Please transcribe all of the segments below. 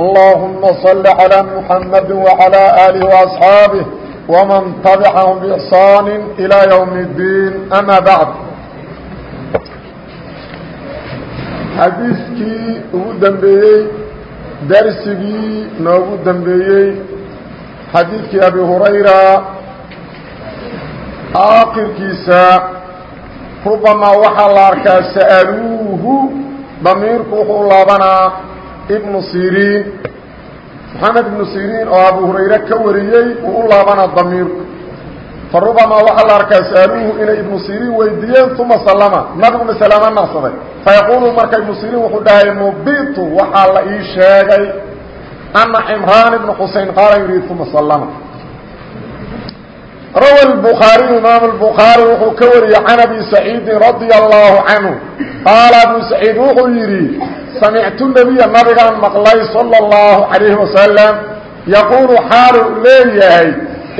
اللهم صل على محمد وعلى آله وأصحابه ومن تبعهم بإحسان إلى يوم الدين أما بعد xadiiskii ugu dembeeyey darsigii noogu dembeeyey xadiidkii abi hurayra aakhirkiisa rubamaa waxaa la arkaa sa'aluuhu damiirku wuxuu laabanaa ibnu siriin. Maxamed ibnu siriin oo abu hurayre ka wariyey uu u laabana damiirku fa rubamaa waxaa la arkaa saaluuhu inay ibnu siriin weydiiyeen uma sallama. Nabiguna salaama naqsaday fayaquulu marka ibnu siriin wuxuu dhahay nubitu waxaa la ii sheegay ana cimraan ibnu xusein qaala yidhi uma sallama rawa lbukhaariyu imaam lbukhaari wuxuu ka wariyey can abi saciidin radia allaahu canhu qaala abu saciid wuxuu yidhi samictu nebiya nabigaan maqlay sala allahu calayhi wasalam yaquulu xaalu leeyahay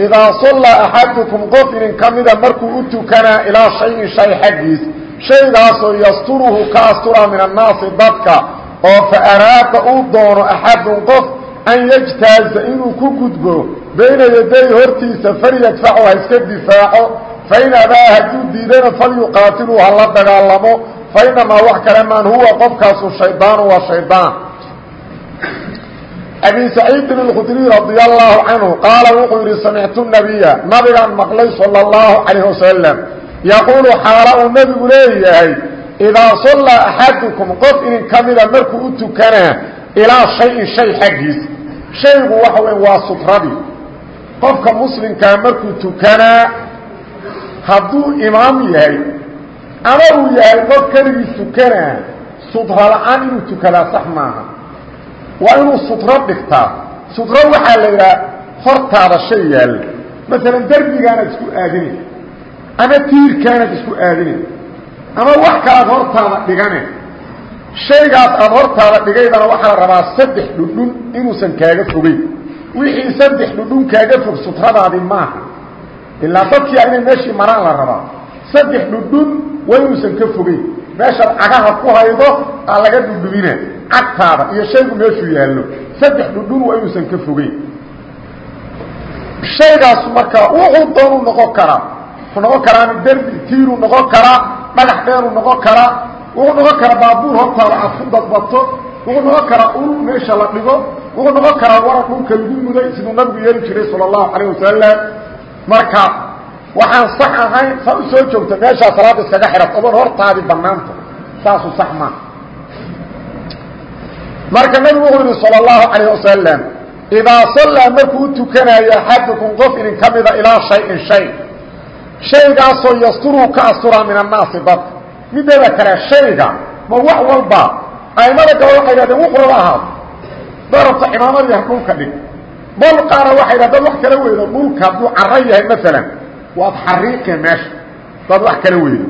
idaa sallaa axadukum qof idin ka mida markuu u tukanaa ilaa shayin shay xaggiis shaygaasoo yasturuhu ka astura min annaasi dadka oo fa araada uu doono axadun qof an yajtaaza inuu ku gudbo bayna yaday hortiisa falyadfachu ha iska difaaco fain abaa hadduu diidana falyuqaatiluu ha la dagaalamo fainamaa wax kale maan huwa qofkaasu shaydaanu waa shaydaan. Abi saciidin اlkhudriy radia allahu canhu qaala wuxuu yidhi samictu nabiya nabigaan maqlay sala اllahu calayh wasalam yaquulu xaala uu nabigu leeyahay idaa sallaa axadukum qof idin ka mida markuu u tukanaa ilaa shayin shay xaggiis. Shaygu waxa weya waa sutradii qofka muslimkaa markuu tukanaa hadduu imaam yahay ama uu yahay qof keligiis tukanaa sutra la'aan inuu tukadaa sax maaha. Waa inuu sutro dhigtaa. Sutro waxaa la yidhaha hortaada shay yaalla maalan derbigaanaad isku aadinay ama tiirkaanaad isku aadinay ama wax kalaad hortaada dhigane shaygaas aada hortaada dhigaydana waxaa la rabaa saddex dhudhun inuusan kaaga fogeyn wixii saddex dhudhun kaaga fog sutradaadi maaha. Ilaa dadkia inay meeshii maraan la rabaa. Saddex dhudhun waa inuusan ka fogeyn meeshaad cagaha ku haydo aa laga dhudhumina cagtaada iyo shaygu meeshuu yaallo. Saddex dhudhun waa inuusan ka fogeyn shaygaas markaa wuxuu doonuu noqon karaa. Noqon karaa derbi tiiruu noqon karaa dhagax dheeruu noqon karaa wuxuu noqon karaa baabuur hortaada aad ku dadbato. Wuxuu noqon karaa ul meesha la dhigo. Wuxuu noqon karaa warar dhulka lagu muday siduu nabigu yeeli jiray sala allahu calayh wasalam marka waxaan sax ahayn saa u soo joogta meeshaa salaada iskaga xidhat oban hortaadii banaanta saasuu sax maa marka nabigu wuxuu yihi salى اllahu calayh wasalam idaa sallaa markuu u axadukum qof idin ka mida ilaa shayin shay. Shaygaasoo yasturuhu ka asturaa min annaasi dadka mideeda kale shayga ma wax walba aimada gaba waxay dhahdeen wuxuu raba ahaado darabta cimaamad yah dhulka dhig. Bal qaara waxay dhahdeen wax kala weydo dhulka hadduu caro yahay maalan waad xariiqe meesha. Dad wax kala weydo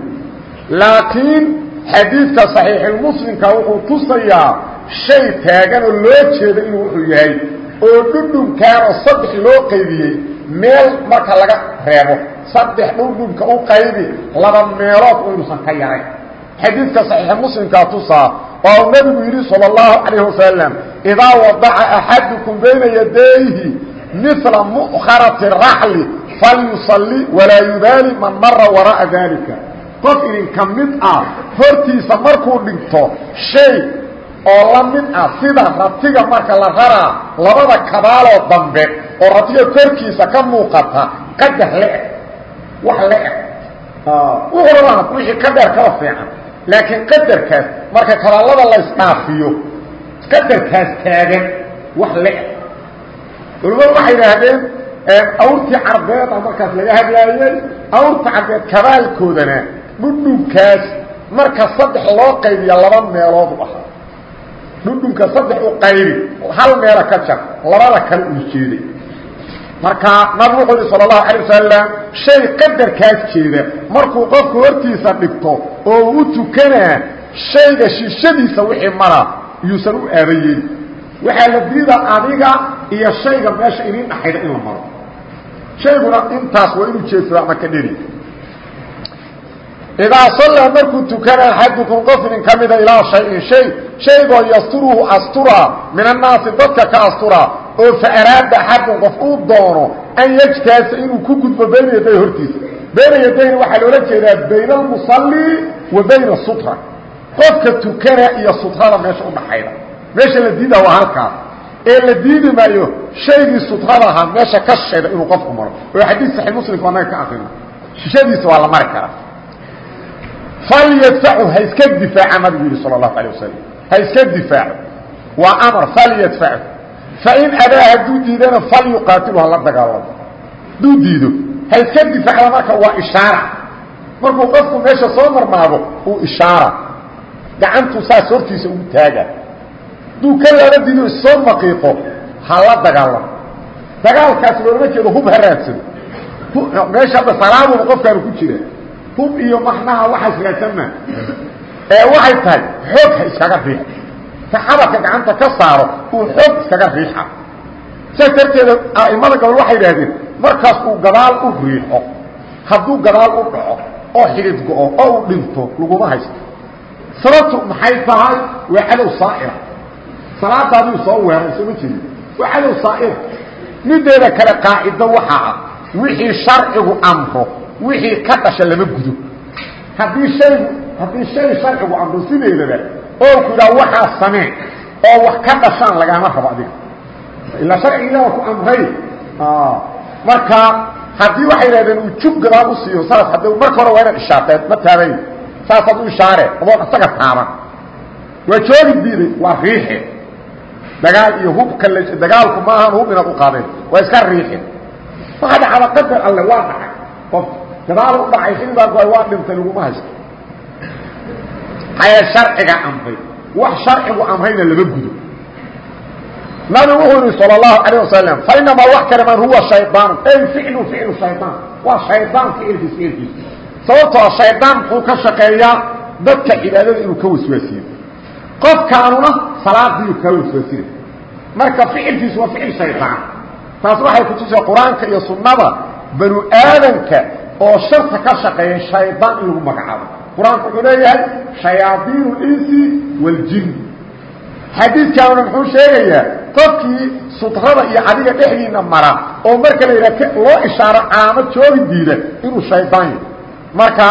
laakiin xadiidka saxiixulmuslimka wuxuu tusayaa shay taagan oo loo jeedo inuu wuxuu yahay oo dhudhunkaanoo saddex loo qaybiyey saddex dhudhunka u qaybi laba meelood oo inuusan ka yarayn xadiidka saxiixa muslimkaa tusaa oo uu nabigu yidhi salى اllahu calayh wasalam idaa wadaca axadukum bayna yadayhi mila mu'kharati raxli falyusalli walaa yubaali man mara wara'a dalika qof idinka mid ah hortiisa markuu dhigto shay oo la mid ah sida ratiga marka la raraa labada kabaaloo dambe oo ratiga korkiisa ka muuqata qadar le-eg wax le-eg wuxuu rabaa wixii ka dheer kala fiican. Laakiin qadarkaas marka kabaalada la isdhaafiyo qadarkaas taagan wax le-eg culimmadu waxay yidhaahdeen awrtii carbeed a markaas laga hadlaayey awrta carbeed kabaalkoodana dhudhunkaas marka saddex loo qaybiya laba meelood u ahaa. Dhudhunka saddex u qaybi hal meela ka jar labada kale uu jeeday marka nabigu wuxuu yihi sal اlahu alay wasalam shay jeeda. Markuu qofku hortiisa dhigto oo u tukanaa shayga shishadiisa wixii mara yuusan u aabayeyn waxaa la diida adiga iyo shayga meesha idin dhaxayda in maro. Shayguna intaas waa inuu jeedsado ama ka dheri. Idaa sallaa markuu tukana axadukum qof ka mida ilaa shayin shay shaygoo yasturuhu astura min annaasi dadka ka astura oo faaraada xaqun qof uu doono an yajtaasa inuu ku gudbo bayna yaday hortiisa. Bayna yadayn waxaa loola jeedaa bayna almusalli wa bayna sutra. Qofka tukana iyo sutrada meesha udhaxayda meesha la diidaa waa halkaas. Ee la diidi maayo shaygii sutrada ahaa meesha ka sheeda inuu qofku maro. Oo xadiis saxiix muslimka anaga ka akrino shishadiisa waa la mari karaa falyadfacu ha difaaca nabigu yihi sala allahu alay wasalam ha iska difaaco. Waa fain adaa hadduu diidana falyuqaatilu hala dagaalamo hadduu diido ha iska difaacda marka waa ishaara markuu qofku meesha soo marmaado uu ishaara gacantuu saas hortiisa ugu taaga hadduu ka laala diido issoo maqiiqo hala dagaalamo dagaalkaas loolama jeedo hub ha raadsado meesha hadda salaaduba qofkaanu ku jira hub iyo maxnaha waxaas raadsanma ee waxay tahay xoog ha iskaga riix saxaabadka gacanta ka saaro uu xoog iskaga riixa saas darteeda a'imada gobol waxay idhaahdeen markaas uu gadaal u riixo hadduu gadaal u dhaco oo xidid go-o oo uu dhinto laguma haysto. Sababtu maxay tahay? Waa cadow saa'ira. Salaadaaduu soo weeray soo ma jeedin waa cadow saa'ira. Mideeda kale qaacido waxaa ah wixii sharcigu amro wixii ka dhasha lama gudo. Haddii haygu haddii shay sharcigu amro sideedaba oo ku yidhaha waxaa samee oo wax ka dhashaan lagaama rabo adiga. Ilaa sharciga ilaha ku amray. Marka haddii waxay yidhahdeen uu jug gadaal u siiyo saas haddi marka hore waa inaad ishaateed ma taabayn. Saasaad u ishaare adoon isaga taaban. Waa joogi diiday waa riixe dagaal iyo hubka l dagaalku maahan hub inaad u qaadeen waa iska riixe waxa dhacda qadar alle waa dhacay. Qof gadaal u dhacay xilbaa go waa dhintay laguma haysto haya sharciga amray wax sharcigu amrayna lama gudo nabigu wuxuu yihi salى الlahu عalيه wasalam fainamaa wax kale man huwa shayطaan ay ficlu ficlu shayطaan waa shaydaan ficilkiis ficilkiis sababtoo shaydaan muxuu ka shaqeeyaa dadka cibaadada inuu ka waswaasiyo qofkaanuna salaadiiu kaa waswaasina marka ficilkiisu waa ficil shaydaan taas waxay kutusay qur-aanka iyo sunnada banu aadanka oo sharta ka shaqeeya shaydaan in lagu magacaabo qur'aanku wuxuu leeyahay shayaaiin اlinsi wاljin xadiidkaanuna muxuu sheegayaa qofkii sutrada iyo adiga dhexdiina mara oo marka la yidhaha loo ishaaro caamo joogi diida inuu shaydaan yahy marka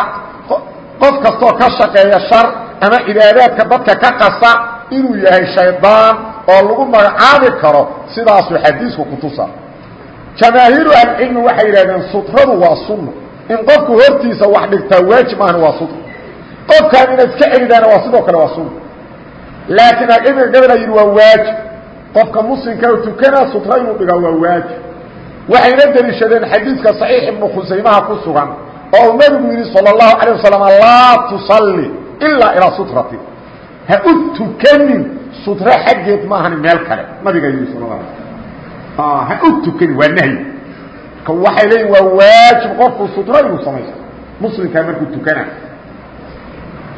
qof kastoo ka shaqeeya shar ama cibaadaadka dadka ka qasa inuu yahay shaydaan oo lagu magacaabi karo sidaasuu xadiisku kutusa jamaahiiru ahlicilmi waxay yidhahdeen sutradu waa sunna. In qofku og kaan inaad iska celidaana waa sidoo kale waa sunna laakiin aga imika gabadha yidhi waa waajib. Qofka muslimka tukana sutra inuu dhigaa waa waajib. Waxayna deliishadeen xadiidka saxiix ibnu khusaymaha ku sugan oo uu nabigu yidhi sala allahu calayh wasalam laa tusalli ilaa ilaa sutrati. Ha u tukanin sutra xaggeed maahani meel kale nabigaa yidhi sal la ala ha u tukanin waa nahyi waxay leeyihiin waa waajib qofku sutra inuu samaysto. Muslimkaa markuu tukana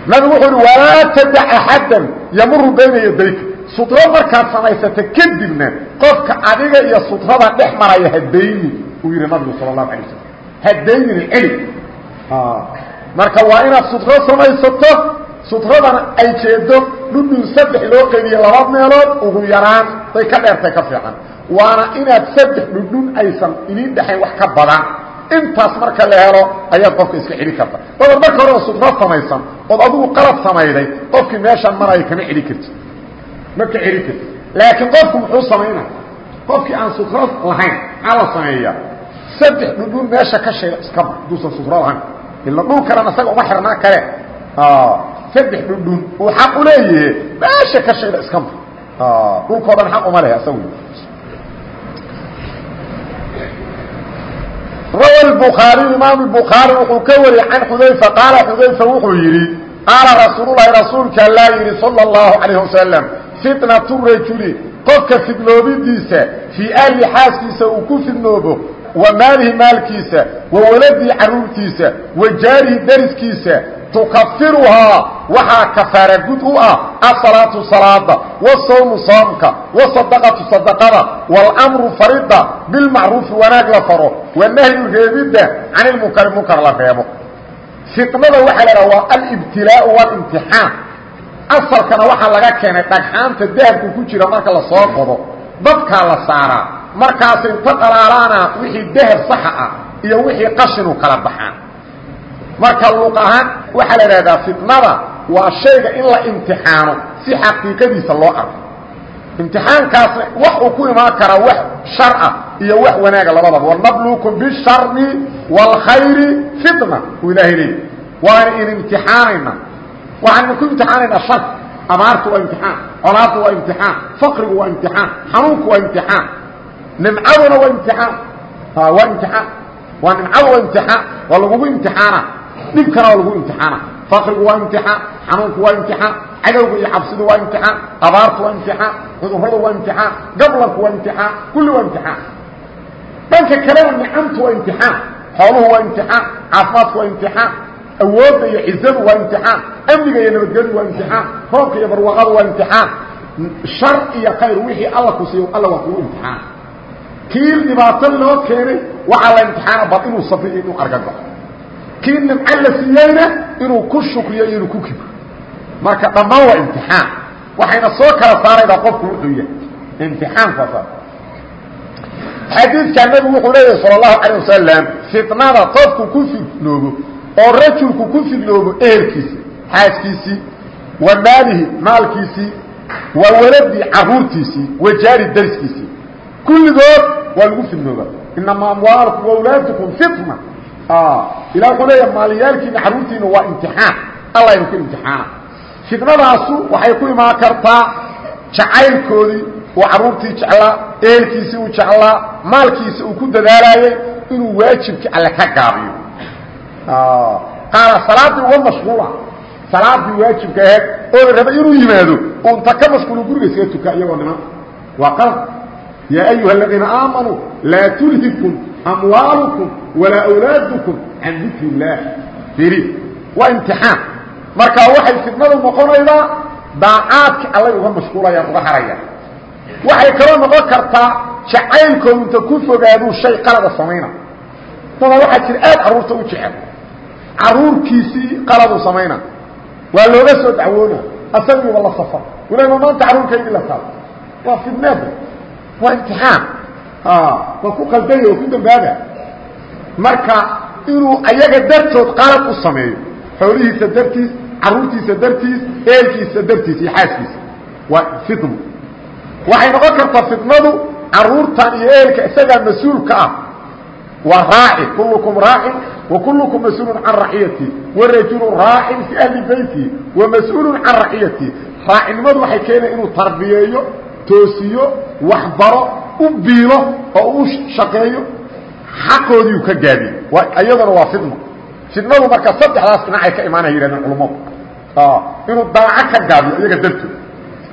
nabigu wuxuu yihi walaa tadac axadan yamuru bayna yadayka sutro markaad samaysata kadibna qofka adiga iyo sutrada dhex maraya hadayni uu yihi nabigu sal الlahu alay waslm hadaynina celi. Marka waa inaad sutro samaysato sutradana ay jeedo dhudhun saddex loo qeybiye laba meelood ugu yaraan. Day ka dheertay ka fiican. Waana inaad saddex dhudhun aysan idiin dhexayn wax ka badan intaas marka la helo ayaad qofka iska celi karta. Wadan marka horeba sutro samaysan ood adigu qalab samayday qofkii meeshaan maraya kama celi karti ma ka celi karti laakiin qofku muxuu samaynaya qofkii aan sutro lahayn maxaa la sameeyaa? Saddex dhudhun meesha ka shayda iska mar haduusan sutro lahayn. Ila dhul kalena isaga uma xirnaa kale. Saddex dhudhun uu xaq u leeyahe meesha ka shayda iska mar dhulkoo dhan xaq uma leh isagu rawa bukhaariyu imaam bukhaari wuxuu ka wariyey can xudayfa qaala xudayfa wuxuu yidhi qaala rasuululahi rasuulka allaa yidhi sala allahu calayh wasalam fitnatu rajuli qofka fidnoobidiisa fii ahli xaaskiisa uu ku fidnoobo wa maalihi maalkiisa wa waladii carruurtiisa wa jaarihi dariskiisa tukafiruhaa waxaa kafaara gud u ah asalaatu salaada wasawmu soomka wasadaqatu sadaqada wاlmru farida bilmacruufi wanaag la faro wanahyu reebidda can ilmunkari munkar la reebo. Fitnada waxaa la dhaha waa alibtilaau wاlimtixaan asalkana waxaa laga keenay dhagxaanta dahabku ku jira marka la soo qodo dadkaa la saaraa markaas inta dhalaalaana marka luuq ahaan waxaa la idhahdaa fitnada waa shayga in la imtixaano si xaqiiqadiisa loo arko. Imtixaankaasna wax uu ku imaan karaa wax shar ah iyo wax wanaaga labadaba. Wanabluukum bishari wاlkhayri fitna uu ilaahay leey waana in imtixaanayna. Waxaan ku imtixaanaynaa shar. Amaartu waa imtixaan. Colaaddu waa imtixaan. Faqrigu waa imtixaan. Xanuunku waa imtixaan. Nimcaduna waa imtixaan. Waa imtixaan. Waa nimcadu waa imtixaan. Waa lagugu imtixaana dhibkana waa lagu imtixaana faqrigu waa imtixaan xanuunku waa imtixaan cadowga iyo cabsidu waa imtixaan abaartu waa imtixaan cudurradu waa imtixaan gablanku waa imtixaan kulli waa imtixaan dhanka kalena nicamtu waa imtixaan xooluhu waa imtixaan caafimaadku waa imtixaan awoodda iyo cizadu waa imtixaan amniga iyo nabadgelyadu waa imtixaan roobka iyo barwaaqadu waa imtixaan shar iyo khayr wixii alla ku siiyo alla waa kugu imtixaan kii dhibaato loo keenay waxaa la imtixaana bal inuu sabriyo inuu argagaxo kii nimco la siiyeyna inuu ku shukriyo iyo inuu ku kibro. Marka dhammaan waa imtixaan. Waxayna soo kala saaraydaa qofku wuxuu yahay imtixaankaasa xadiidkaa nabigu wuxuu leeyahay sala allahu calayh wasalam fitnada qofku ku fidnoobo oo rajulku ku fidnoobo ehelkiisi xaaskiisii wa maalihi maalkiisii wa waladii caruurtiisii wa jaari dariskiisii kulligood waa lagu fidnooba inama amwaalkum waawlaadkum fitna ilah wuxuu leeya maalyaalkiina caruurtiina waa imtixaan. Alla inu ku imtixaana fitnadaasu waxay ku imaan kartaa jacaylkoodii uu caruurtii jeclaa ehelkiisii uu jeclaa maalkiisa uu ku dadaalaayey inuu waajibkii alle ka gaabiyo qaala salaadii uga mashquula salaadii waajibka aheed oo la raba inuu yimaado uu inta ka mashquulo guriga iskaga tuka iyagoo niman waa qalad yaa ayuha aladiina aamanuu laa tulhikum amwaalukum walaa awlaadukum can dikri illaah iri waa imtixaan. Marka waxay fitnadu noqonaydaa daacaadki allay uga mashquulayaan uga harayaan waxay kaloo noqon kartaa jacaylkoodu inta ku fogaaduu shay qalada samayna. Dada waxaa jira aad carruurta u jecel. Caruurkiisii qaladuu samayna. Waa looga soo dacwoona asagiiba la safar. Waliba maanta carruurkaydii la taal. Waa fidneeda waa imtixaan. Waa ku qaldaya waa ku dambaaba marka inuu ayaga dartood qalad u sameeyo. Xoolihiisa dartiis caruurtiisa dartiis eelkiisa dartiis iyo xaaskiisa. Waa fidnu waxay noqon kartaa fidnadu caruurtan iyo eelka isagaa mas'uulka ah. Waa raaci. Kullukum raacin wa kullukum mas'uulun can raciyati. Warajulu raacin fii ahli beyti wa mas'uulun can raciyati. Raacinimadu waxay keenaya inuu tarbiyeeyo toosiyo waxbaro u biilo oo u shaqeeyo xaqoodiiu ka gaabiyo iyaduna waa fidno fidnadu marka saddexdaas dhinacay ka imaanaya yihahdeen culummadu inuu daaco ka gaabiyo iyaga dartood.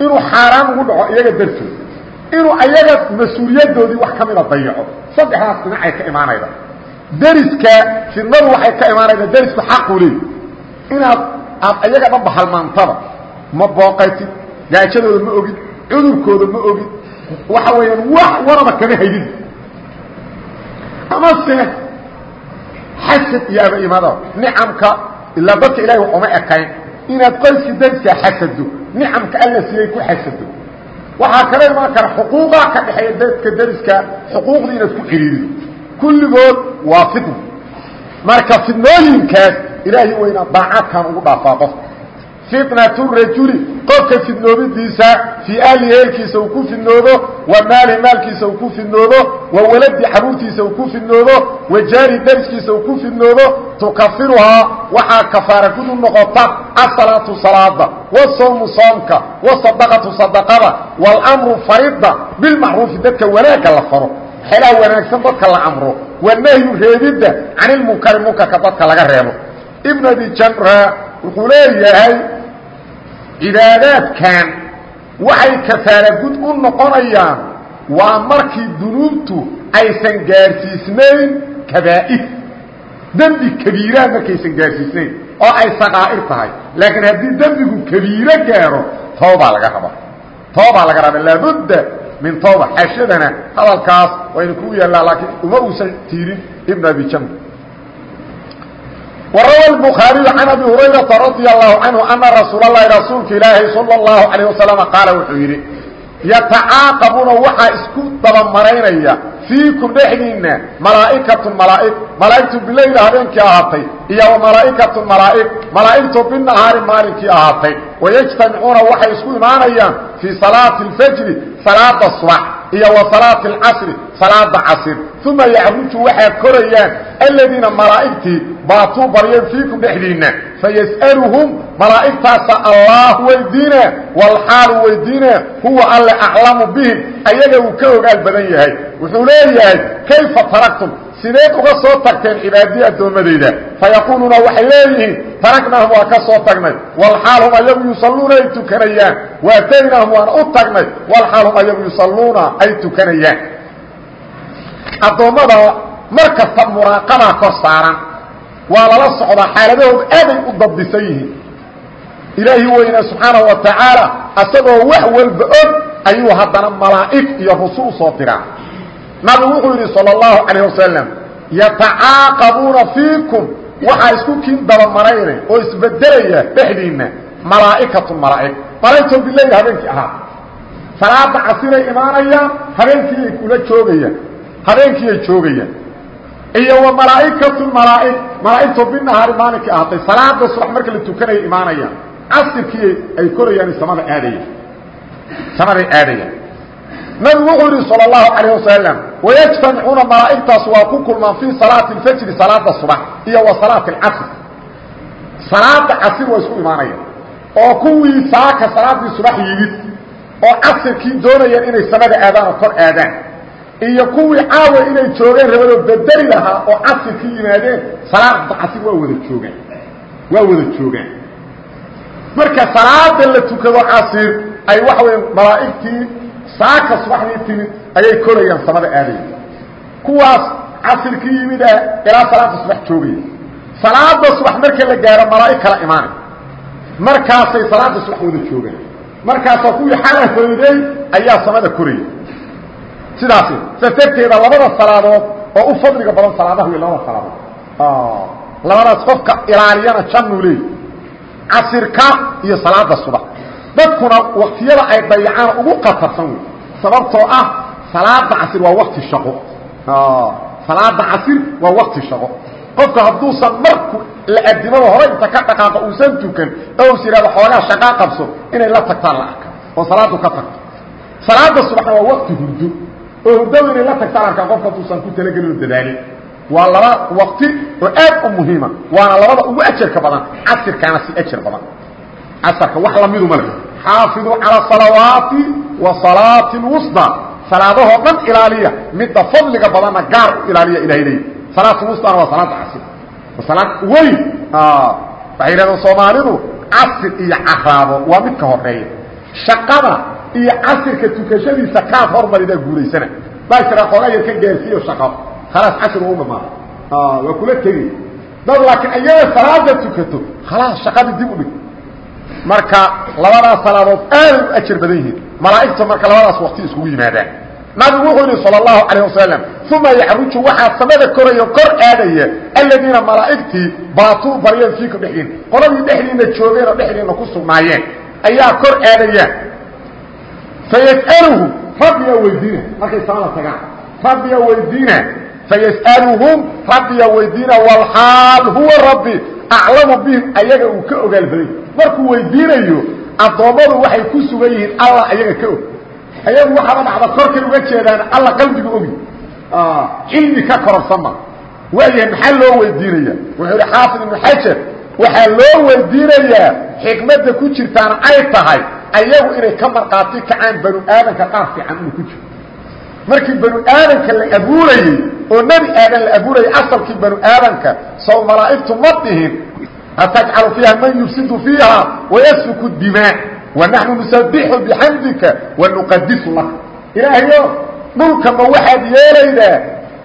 Inuu xaaraan ugu dhaco iyaga dartood. Inuu ayaga mas'uuliyadoodii wax ka mida dayaco. Saddexdaas dhinacay ka imaanayda. Deriska fidnadu waxay ka imaanayda derisku xaqu leey inaad aad ayaga dhanba halmaantada ma booqatid gaajadooda ma ogid cudurkooda ma ogid waxa weeyaan wax waraba kama haydin amase xasad iyo abaimaada nicamka ilaa dadka ilahay wax uma ekayn. Inaad qoyskii dariskaa xasado nicamka alla siiyey ku xasado waxaa kala imaan kara xuquuqaa ka dhexeeya dadka dariska xuquuqdii inaad ku xiriirido kulligood waa fidna marka fidnooyinkaas ilaahay weyna daacadkan ugu dhaafaa qofka fitnatu rajuli qofka fidnoobidiisa fii ahli eelkiisa uu ku fidnoobo wa maalihi maalkiisa uu ku fidnoobo wa waladi caruurtiisa uu ku fidnoobo wa jaari dariskiisa uu ku fidnoobo tukafiruhaa waxaa kafaara gudu noqota asalaatu salaada wasawmu soomka wasadaqatu sadaqada wاlmru farida bilmacruufi dadka wanaagga la faro xelaha wanaagsan dadka la amro wanahyu reebidda can ilmunkari munkarka dadka laga reebo. Ibn abi jamra wuxuu leeyahay cibaadaadkan waxay kafaara gud u noqonayaan waa markii dunuubtu aysan gaarsiisnayn kabaa'ir dembi kabiiraa markaysan gaarsiisnayn oo ay saqaa'ir tahay. Laakiin haddii dembigu kabiiro gaaro toobaa laga raba toobaa laga raba laabudda min tooba xashadana hadalkaas wayna ku yaallaa laakiin uma uusan tiirin ibn abi jamr وrawى الbخاaرiي عن أbي هurayرaةa رaضي الله عanه أنa رasuul الlahi rasuulka ilaahi salى الlaهu عalيه وaسلم qaala wuxuu yidhi yatacaaqabuuna waxaa isku dabamaraynaya fiikum dhexdiinna malaa'ikatu malaa'ig malaa'igtu bileyla habeenkii ahaatay iyo wa malaa'ikatu malaa'ig malaa'igtu binahaari maalinkii ahaatay wayajtamicuuna waxay isku imaanayaan fii salaati اlfajri salaada subax iyo wa salaati اlcasri salaada casir. Uma yacruju waxaa korayaan aladiina malaa'igtii baatuu baryeen fiikum dhexdiinna fayas'aluhum malaa'igtaasa allaah weydiina walxaalu weydiina huwa alle aclamu bihim ayaga uu ka ogaal badan yahay. Wuxuu leeyahay kayfa taraktum sideed uga soo tagteen cibaadii addoommadayda fayaquuluuna waxay leeyihiin taraknaahum waa ka soo tagnay. Walxaal hum ayagu yusalluuna ay tukanayaan. Waataynaahum waan u tagnay. Walxaal hum ayagu yusalluuna ay tukanayaan. Addoommada mar kasta muraaqabaa kor saaran waa lala socdaa xaaladahoodu aaday u dabdisan yihiin. Ilaahi weyna subxaanaه wa tacaala asagoo wax walba og ayuu haddana malaa'ig iyo rusul soo diraa nabigu wuxuu yidhi salى الlahu عalيه wasalam yatacaaqabuuna fiikum waxaa isku kiin dabamarayna oo isbedelaya dhexdiinna malaa'ikatu malaa'ig malaa'igtoo bileyl habeenkii ahaa salaada casiray imaanayaan habeenkiiyay kula joogayaan habeenkiiyay joogayaan iyo wa malaa'ikatu malaa'ig malaa'igtoo binahaari maalinkii ahaatay salaada subax marka la tukanaya imaanayaan casirkii ay korayaan samada aadaya samaday aadayaan nabigu wuxuu yihi salى الlahu عalيه wasalam wayajtamicuuna malaa'igtaas waa ku kulmaan fii salaati اfajri salaada subax iyo wa salaati اcasr salaada casir waa isku imaanaya oo kuwii saaka salaadii subax yimid oo casirkii doonayeen inay samada aadaan oo kor aadaan iyo kuwii caawa inay joogeen rabadoo bedeli lahaa oo casirkii yimaadeen salaada casir waa wada joogaan waa wada joogaan marka salaada la tukado casir ay waxa weya malaa'igtii saaka subaxdii timid ayay korayaan samada aadaya kuwaas casirkii yimid ah ilaa salaada subax joogaya salaada subax marka la gaaro malaa'ig kala imaanay. Markaasay salaada subax wada joogaan markaasaa kuwii xala hoyday ayaa samada koraya sidaas saas labada salaadood oo u fadliga badan salaadaha wey labada salaadood. Labadaas qofka ilaaliyana jannuu leey casirka iyo salaada subax. Dadkuna waktiyada ay dayacaan ugu qatarsan wey sababtoo ah salaada casir waa wakti shaqo salaada casir waa wakti shaqo qofka hadduusan marku la adimada hore inta ka dhaqaaqo uusan tukan oo us yidhahdo xoogaa shaqaa qabso inay la tagtaan la arka oo salaadu ka tagto salaada subaxna waa wakti hurdo oo hurdow inay la tagtaan arkaan qofka hadduusan ku talagelin oo dadaalin waa laba wakti oo aad u muhiima waana labada ugu ajarka badan casirkaana si ajar badan casarka wax lamidu male xaafiduu calى salawaati wa salaati اwusطى salaadahoo dhan ilaaliya. Midda fadliga badanna gaar u ilaaliya ilahay leey salaatwusطana waa salaada casir salaad weyn. Waxay yidhahdeen soomaalidu casir iyo caraabo waa mid ka horreeya shaqada iyo casirka tukashadiisa kaad hormaridaa guulaysana. Baa jira xoogaa yar ka gaarsiiyo shaqo. Khalaas casir waa u dhamaada waa kula tegi. Dad laakiin ayaga salaada tukato khalaas shaqadii dib u dhig. Marka labadaas salaadood aaday u ajar badan yihiin malaa'igta marka labadaas waqti iskugu yimaadaan nabigu wuxuu yihi salى الlahu عalيه wasalam uma yacruju waxaa samada koraya kor aadaya aladiina malaa'igtii baatuu baryeen fiikum dhexdiin qoladii dhexdiina joogeen oo dhexdiina ku sugnaayeen ayaa kor aadaya fayas'aluhu rabbiyaa weydiina markay samada tagaan rabbiyaa weydiina fayas'aluhum rabbiyaa weydiina wlxaal huwa rabbi aclamu bihim ayaga uu ka ogaal baday markuu weydiinayo addoommadu waxay ku sugan yihiin allah ayaga ka og. Ayagu waxaaba dhacda korkay uga jeedaan alla qalbiga ogi. Cilmi ka kororsanma waayahay maxaa loo weydiinaya wuxuu ihi xaafid ibnu xajar waxaa loo weydiinayaa xikmadda ku jirtaana ay tahay ayagu inay ka markhaati kacaan banu aadanka qaar fiican inuu ku jiro markii banu aadanka la abuurayey oo nebi aadan la abuurayay asalkii banu aadanka sow malaa'igtu ma dhihin atajcalu fiiha man yufsidu fiiha wayasfiku dimaa wanaxnu nusabixu bixamdika wanuqadisu laka ilaahayo dhulka ma waxaad yeelaydaa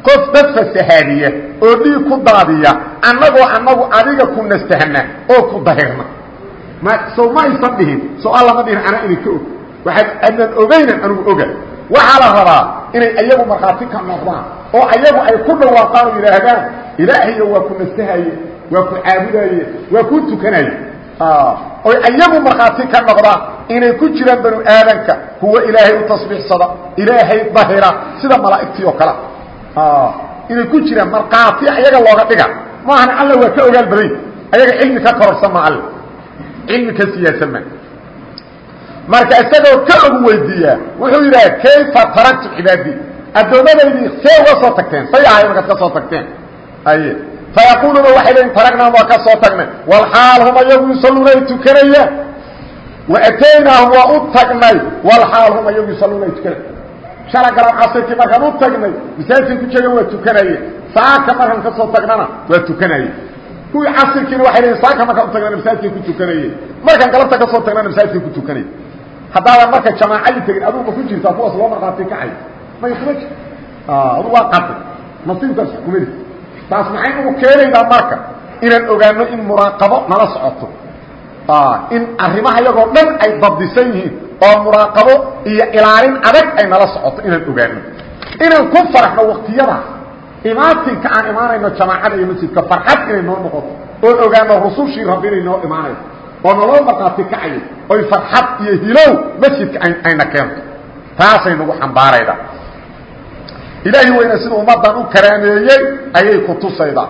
qof dad fasahaadiya oo dhiig ku daadiya annagoo annagu adiga ku nastahna oo ku dahirna sow ma aysan dhihin sow alla ma dhihin anaa inay ka og waxaad adnan ogaynan anugu oga waxaa la rabaa inay ayagu markhaati ka noqdaan oo ayagu ay ku dhawaaqaan oo yidhaahdaan waa ku waa ku caabudaye waa ku tukanaye oy ayagu markhaati ka noqdaan inay ku jiraan banu aadanka kuwa ilaahay u tasbiixsada ilaahay dahira sida malaa'igtii oo kale. Inay ku jiraan markhaati ayaga looga dhiga. Maahana alla waa ka ogaal baday ayaga cilmi ka kororsan ma alle cilmi ka siyaasan ma. Marka isagoo ka og weydiiyaa wuxuu yidhaha kayfa taraktu cibaadii? Addoomadaydii see uga soo tagteen? Say ahay markaad ka soo tagteen? Aye fayaquuluuna waxay leeyiin taragnahum waa ka soo tagnay walxaal hum ayagu yusalluuna ay tukanayaan waataynaahum waa u tagnay walxaal hum ayagu yusalluuna ay tukanay shala galab casirkii markaan u tagnay masaajidkay ku jeegan waa tukanaye saaka markaan ka soo tagnana waa tukanaye kuwii casirkiina waxay leeyiin saaka markaan u tagnana masaajidkay ku tukanaye markaan galabta ka soo tagnana masaajidkay ku tukanaye haddaadan marka jamaacadii tegin adugu ma ku jirtaa kuwaas loo markhaati kacay may kuma jir adu waa qatay nasiibkaas xukumadi taas maxay ugu keenaydaa marka inaan ogaano in muraaqabo nala socoto. In arrimaha iyagoo dhan ay dabdisan yihiin oo muraaqabo iyo ilaalin adag ay nala socoto inaan ogaano. Inaan ku faraxno waktiyadaas imaatinka aan imaanayno jamaacada iyo masjidka farxad inay noo noqoto oon ogaano rusushii rabbi noo imaanayso oo naloo markhaati kacayo oy farxad iyo hilow masjidka ayna keento. Taasay nagu xambaarayda ilaahi weyne sida ummaddan u karaameeyey ayay ku tusaydaa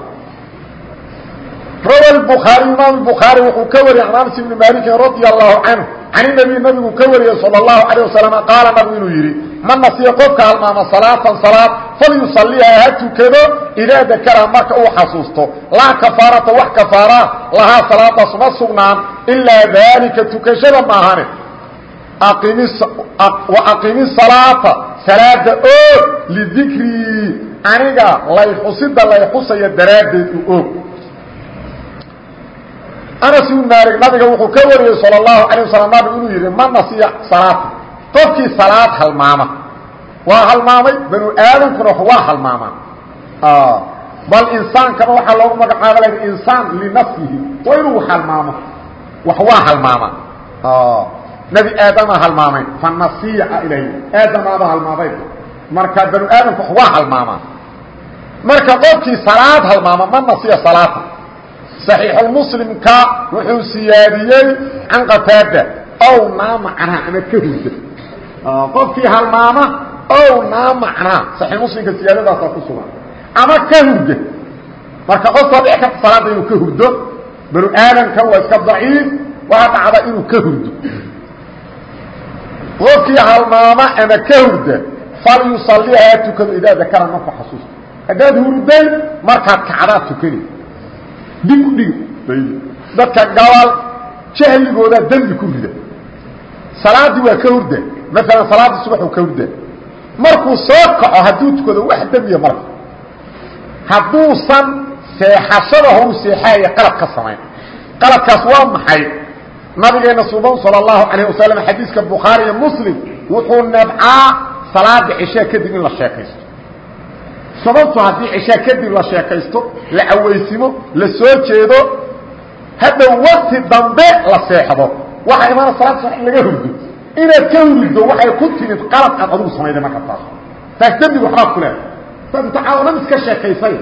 rawa bukhaari imaam bukhaari wuxuu ka wariyey can anas ibni maalikin radia allahu canhu can inabiy nabigu ka wariyey sala allahu calayh wasalam qaala nabigu inuu yidhi man nasiya qofka halmaama salaatan salaad falyusaliha ha tukado idaa dakara marka uu xasuusto. Laa kafaarata wax kafaaraa lahaa salaadaas ma sugnaan ilaa daalika tukashada maahane aqimi salaata salaada oog lidikrii aniga layxusida layxusaya daraaddeed u oog anas ibn maalik nabiga wuxuu ka wariyey sala allahu calayh wasalam nabigu inuu yidhi ma nasiya salaata qofkii salaad halmaama waa halmaamay banu aadamkuna waa halmaamaa bal insaankaba waxaa loogu magacaaba la insaan linafsihi waa inuu halmaamo wax waa halmaamaa nebi aadama halmaamay. Fa nasiya ilay aadamaaba halmaamay. Marka banu aadamka wax waa halmaamaa. Marka qofkii salaad halmaama ma nasiya salaata صaxiixulmuslimka wuxuu siyaadiyey can qataada. Ow naa macnaa? Ama ka hurda qofkii halmaama ow naa macnaa? Saxiixmuslimka siyaadadaasaa ku sugan. Ama ka hurda marka qofka dhici karta salaada inuu ka hurdo banu aadamka waa iska daciif waxaa dhacda inuu ka hurdo qofkii halmaama ama ka hurda falyusaliha tukado idaa dakara marka xasuusta haddaad hurday markaad kacdaa tukani. Dib u dhig. Dadka gabal jahligoodaa dembi ku rida. Salaaddii waa ka hurda. Maalan salaadda subaxuu ka hurda. Markuu soo kaco hadduu tukado wax dembiya marka. Hadduusan seexashada horu seexaaya qalab ka samayn. Qalabkaas waa maxay nabigeena suuban sal اlahu alayh waslm xadiiska bukhaariiyo muslim wuxuu nebcaa salaada cishaa kadib in la sheekaysto. Sababtu haddii cishaa kadib la sheekaysto la aweysimo la soo jeedo haddow wakti dambe la seexdo. Waxaa imaana salaad sa laga hurdo. Inaad ka huruddo waxay ku timid qalad aad adugu samayday marka taas. Taas dembiga waxbaad ku leeday saad inta caawanad iska sheekaysay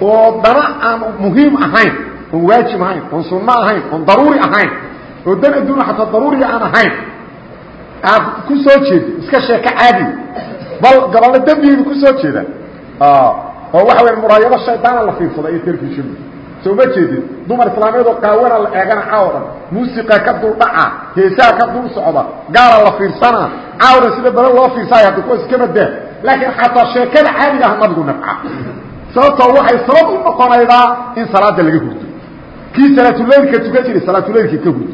oo dana aan muhiim ahayn oon waajib ahayn oon sunno ahayn oon daruuri ahayn oo dan adduuna xataa daruuriga aan ahayn aad ku soo jeedo iska sheeko caadi. Bal gaballo dembigeedu ku soo jeedaan oo waxa weya muraayado shaydaana la fiirsada iyo telefishon soo ma jeedin dumar islaameedoo qaawana la eegana caawo dhan. Muusiqa ka dul dhaca heesaha ka dul socda gaala la fiirsanaa caawo dhan sida badan loo fiirsaayo haddi kuwa iska badaa laakiin xataa sheekada caadiga ah nabigu nafca. Sababtoo waxay sabab u noqonaydaa in salaada laga hurdo. Kii salaatuleylka tukan jiray salaatuleylka ka hurdo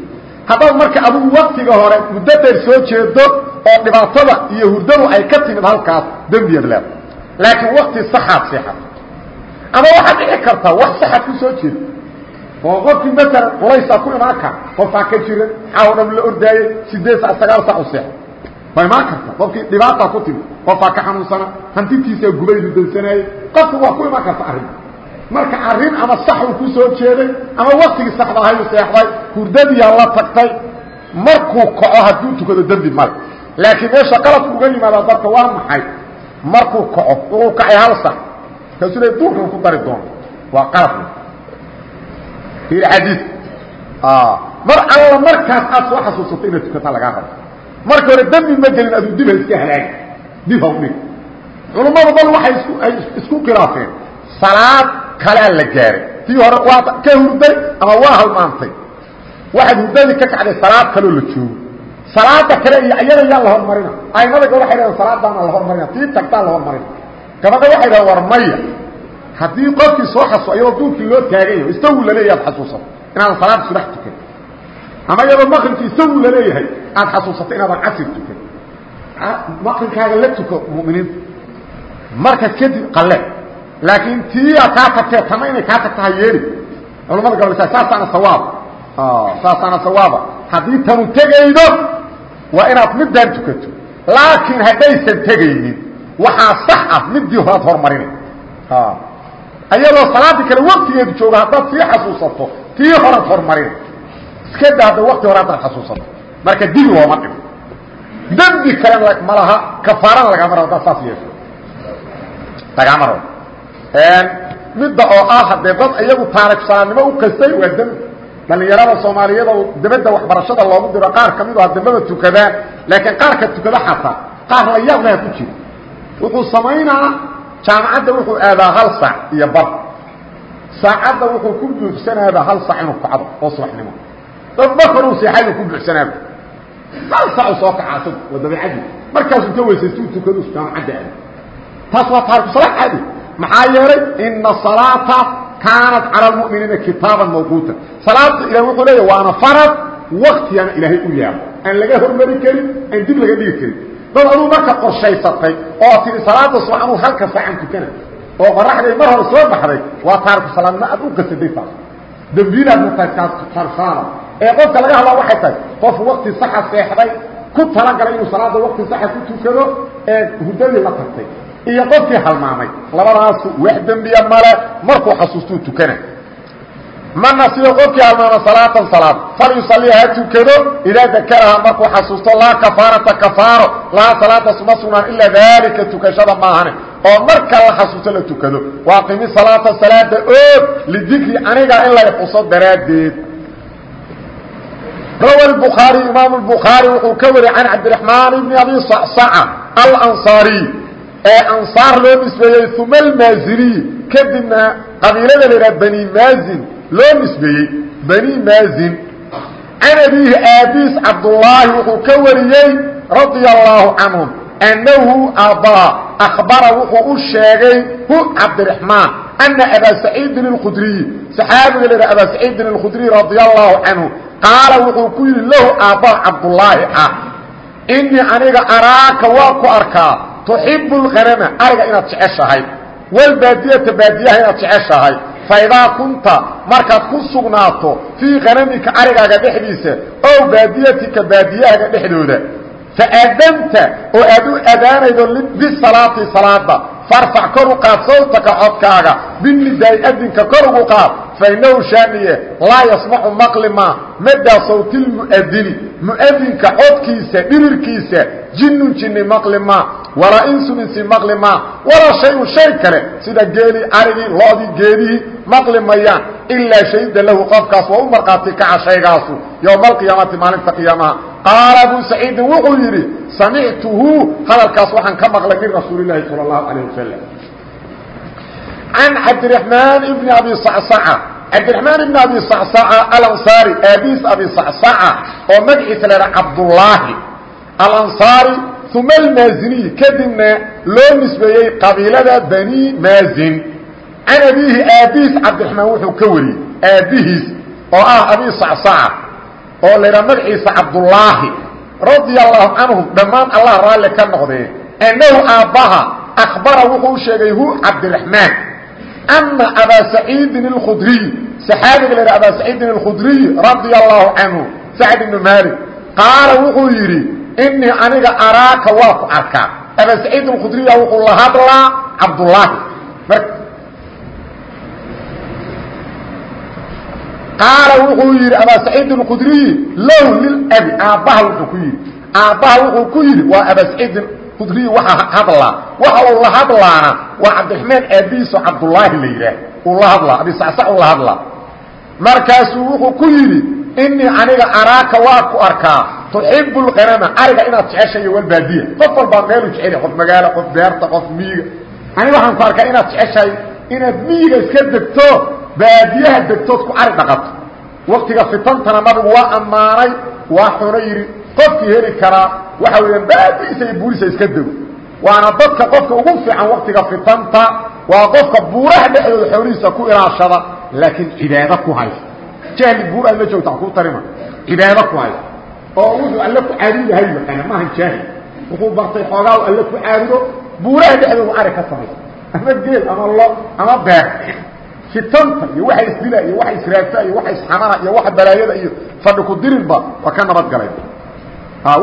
haddaad marka adigu waktiga hore muddo dheer soo jeedo oo dhibaatada iyo hurdadu ay ka timid halkaas dembiyaad leeda laakiin wakti saxaad seexato ama waxaad dhici kartaa wax saxaad ku soo jeeda oo qofkii maalan culaysaa ku imaan kara qofaa ka jiran xaawo dham la ordaayey sideed sac sagaal sac u seex. Waa imaan karta qofkii dhibaataa ku timi qofaa ka xanuunsana hantintiisaa gubaydu dansanaayey qofka waa ku imaan karta arrin marka arrin ama sax uu ku soo jeeday ama waktigii saxda ahay uu seexday hurdadiyaa la tagtay markuu kaco hadduu tukado dembi male. Laakiin meesha qaladku uga yimaada dadka waa maxay? Markuu kaco wuxuu kacay hal sax. Kaasuu le duurkan ku dari doono waa qalad ir xadiid mar alla markaas aad soo xasuusato inaad tukata lagaa rabo marka hore dembi ma gelin aduu dib ha iska halaagi dib ha udhig culummadu bal waxay isku ay isku khilaafeen. Salaad kalea la gaaray tii hore waa ka hurday ama waa halmaantay. Waxaad hurdadii ka kacday salaad kaloo la joogo. Salaada kale iyo iyada yaan la hormarina. Aimada gabadha waxay dhahan salaadaana la hormarina. Tii tagtaa la hormarina. Gabadha waxay dhahan war maya haddii qofkii soo xasu iyadoo duurkii loo taagan yaho isagu la leeyahay ad xasuusato. Inaadan salaada subax tukan. Ama iyadoo maqribkii isagu la leeyahay aad xasuusato inaadan casir tukan. Maqribkaaga la tuko muminiinta. Marka kadib qalle laakiin tiia kaa tagtee tama inay kaa tagtaha yeeli. Culamada gabal saasaana sawaab. Saasaana sawaaba. Haddii tanu tegaydo waa inaad middaan tukato. Laakiin haddaysan tegaynin waxaa sax ah middii horaad hormarinay ayadoo salaadii kale waktigeedu jooga haddaad sii xasuusato tii horaad hormarinay iska da hadda wakti hore haddaad xasuusato. Marka dibi looma dhigo. Dembi kale malaha kafaarana lagama rabo haddaad saas yeesho. Lagama rabo midda oo ah haddee dad iyagu taarif salaadnimo u kastay waa dembi dhalinyarada soomaaliyada dabadda waxbarashada loogu diro qaar ka mid oo dambaba tukadaan laakiin qaarka tukada xataa qaar la yaab laha ku jira. Wuxuu samaynaa jaamacadda wuxuu aadaa hal sac iyo bar. Saacadda wuxuu ku buuxsanaaba hal sac inuu kacdo oo subaxnimo. Dad markanu seexaydu ku buuxsanaaba. Hal sac u soo kaca asagu waa dabeicadii markaasuu ka weysaystu tukadu jaamacadda. Aada taas waa taariku salaa caadi maxaa yeelay ina salaata kaanat calى اmuminiina kitaaban mawquuta. Salaada ilah wuxuu leeya waana farad waktigana ilaahay u yaabo aan laga hormari karin aan dib laga dhigi karin. Dad aduu marka qorshaysatay oo tihi salaada subax anuu halka saacan tukana oo qoraxday mar hore soo baxday waa taariku salaadna aad u qasaday taas. Dembiilaadna tahay taarsaana ee qofka laga hadlaa waxay tahay qof wakti saxa seexday ku talagalay inuu salaada wakti saxa ku tukado ee hurdadii la tagtay iyo qofkii halmaamay. Labadaas wax dembiya male markuu xasuustuu tukana. Mana sida qofkii halmaama salaatan salaad fal yusalli ha tukado idaa dakaraha markuu xasuusto laa kafaarata kafaaro laha salaadaas ma sugnaan ilaa daalika tukashada maahane. Oo marka la xasuusto la tukado waaqimi salaata salaada oog lidikri aniga in lay xuso daraaddeed. Rawa bukhaari imaam bukhaari wuxuu ka wariyey can cabdiraxmaan ibni abi sacsaca alansaariy ee ansaar loo nisbeeyey uma almaaziniy kadibna qabiilada la yidhaha bani maazin loo nisbeeyey bani maazin. Can abiihi aabiis cabdullaahi wuxuu ka wariyey radia allaahu canhum annahu aabaa akhbara wuxuu u sheegay hu cabdiraxmaan ana abaa saciidin اlkhudriyi saxaabiga la yidhaha abaa saciidin اlkhudriy radia allaahu canhu qaala wuxuu ku yidhi lahu aabbaa cabdullaahi ah inii aniga araaka waa ku arkaa tuxibu اlhanama ariga inaad jeceshahay. Walbaadiyata baadiyaha inaad jeceshahay. Faidaa kunta markaad ku sugnaato fii hanamika arigaaga dhexdiisa ow baadiyatika baadiyahaaga dhexdooda. Faadanta oo aad u adaanaydo bisalaati salaada farfac kor u qaad sawtaka codkaaga binidaai adinka kor ugu qaad fainahu shaaniye laa yasmacu maqli maa madaa sawtilmu'adini mu'adinka codkiisa dhirirkiisa jinnun jinni maqli maa walaa insun insi maqli maa walaa shayun shay kale sida geelii arigii loodii geedihii maqli mayaan ilaa shahida lahu qofkaas waa u markhaati kaca shaygaasu yowma alqiyaamati maalinta qiyaamaha qaala abu saciidin wuxuu yidhi samictuhu hadalkaas waxaan ka maqlay min rasuuli اlahi salى اlahu alيه wasalam can cabdiraxmaan ibni abi sacsaca cabdiraxmaan ibni abi sacsaca alansaari aabiis abi sacsaca oo magaciisa la ha cabdullaahi alansaari uma almaaziniy kadibna loo nisbeeyey qabiilada bani maazin can abiihi aabihiis cabdiraxmaan wuxuu ka wariyey aabihiis oo ah abi sacsaca oo la ydhaha magaciisa cabdullaahi radia allahu canhum dhammaan allah raalli ka noqdee annahu aabbaha akhbara wuxuu u sheegay hu cabdiraxmaan ana abaa saciidin اlkhudriy saxaabiga la yidhah aba saciidin alkhudriy radia allahu canhu sacd ibnu maalik qaala wuxuu yidhi inii aniga araaka waa ku arkaa. Aba saciid alkhudriya wuxuu la hadlaa cabdullaahi qaala wuxuu yidhi abaa saciid اkudriy low lilabi aabbaha wuxuu ku yidhi. Aabbaha wuxuu ku yidhi waa abaa saciid kudriy waxa hadlaa waxa uu la hadlaana waa cabdiraxmaan aabihiiso cabdullaahi la yidhaah uu la hadlaa abisacsac uu la hadlaa. Markaasuu wuxuu ku yidhi inii aniga araaka waa ku arkaa tuxibu lqanama ariga inaad jeceshayo walbaadiya qof walbaa meeluu jecel qof magaalo qof beerta qof miyiga. Aniga waxaan ku arkaa inaad jeceshahay inaad miyiga iska degto baadiyaha degtood ku ari dhaqato. Waktiga fitantana nabigu waa ammaanay waxuuna yidhi qofkii heli karaa waxa weeyaan baadiisa iyo buurisa iska dego. Waana dadka qofka ugu fiican waktiga fitanta waa qofka buuraha dhexdooda xoolihiisa ku ilaashada laakiin cibaado ku haysta jahli buur aad la joogta ku tarima. Cibaado ku haysta oo wuxuu alle ku caabudi yahay yaqaana maahan jaahil wuxuu bartay xoogaa alle ku caabudo buuraha dhexdooda ari ka samaysa ama geel ama lo ama beer fitanta iyo waxa isdila iyo waxa israagta iyo waxa isxamana iyo waxa balaayada iyo fadhi ku dirinba waa ka nabad galay.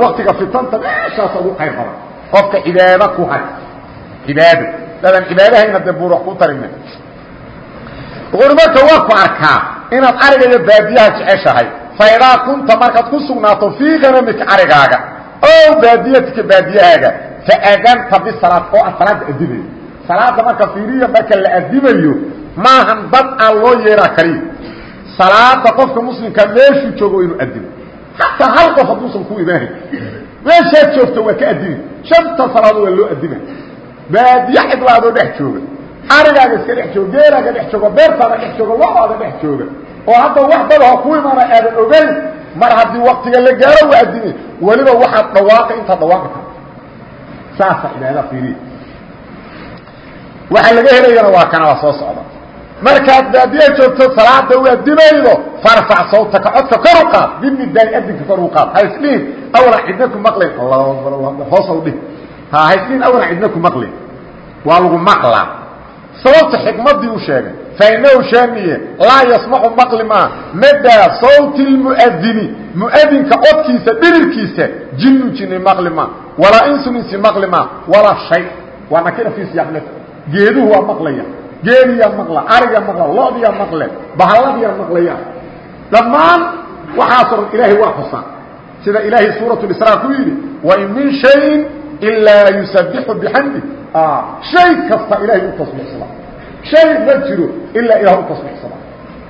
Waktiga fitanta meeshaas ugu qayr badan. Qofka cibaado ku hay cibaado dadan cibaadahayna dee buur wax ku tarime wuxuuri marka waa ku arkaa inaad ariga iyo baadiyaha jeceshahay faidaa kunta markaad ku sugnaato fii kanamika arigaaga ow baadiyatika baadiyahaaga faadanta bisalaad oo aad salaada adimayo salaada marka fiiriya marka la adimayo maahan dad aan loo yeeraa kaliya salaada qofka muslimka meeshuu joogo inuu adimo xataa hal qof hadduusan ku imaahay meeshaad joogto waa ka adimi shanta salaadood waa loo adima baadiye cidlaadoo dhex jooga. Arigaaga iska dhex jooga geelaaga dhex jooga beertaada dhex jooga lo'aada dhex jooga. Oo hadda wax dadaho ku imaana aadan ogeyn mar haddii waktiga la gaaro waa adime weliba waxaad dhawaaqay intaad dhawaaqi karto saasa cibaada fiiriya waxaa laga helayana waa kana waa soo socda markaad baadiya joogto salaada u adimaydo farfac sawtaka codka kor u qaad bimidaai adinka kor u qaad haisdhihin awlan cidna ku maqlin hoosa dhih ha haisdhihin awlan cidna ku waa lagu maqlaa. Sababta xikmadii u sheegay. Fainahu shaamiye laa yasmacu maqli maa madaa sawti lmuadini muadinka codkiisa dhirirkiisa jinu jini maqli maa. Walaa insun insi maqli maa. Walaa shay. Waa nakira fii siyaaq naf geeduhu waa maqlaya geeliyaa maqla ariga maqla lodiyaa maqle bahalladiyaa maqlaya dhammaan waxaasoo dhan ilaahay waa xusaa sida ilaahay suuraة اisraa ku yidhi wain min شhayin ilaa yusabixu bxamdi shay kasta ilahay u tasbiixsada shay ma jiro ilaa ilah u tasbiixsada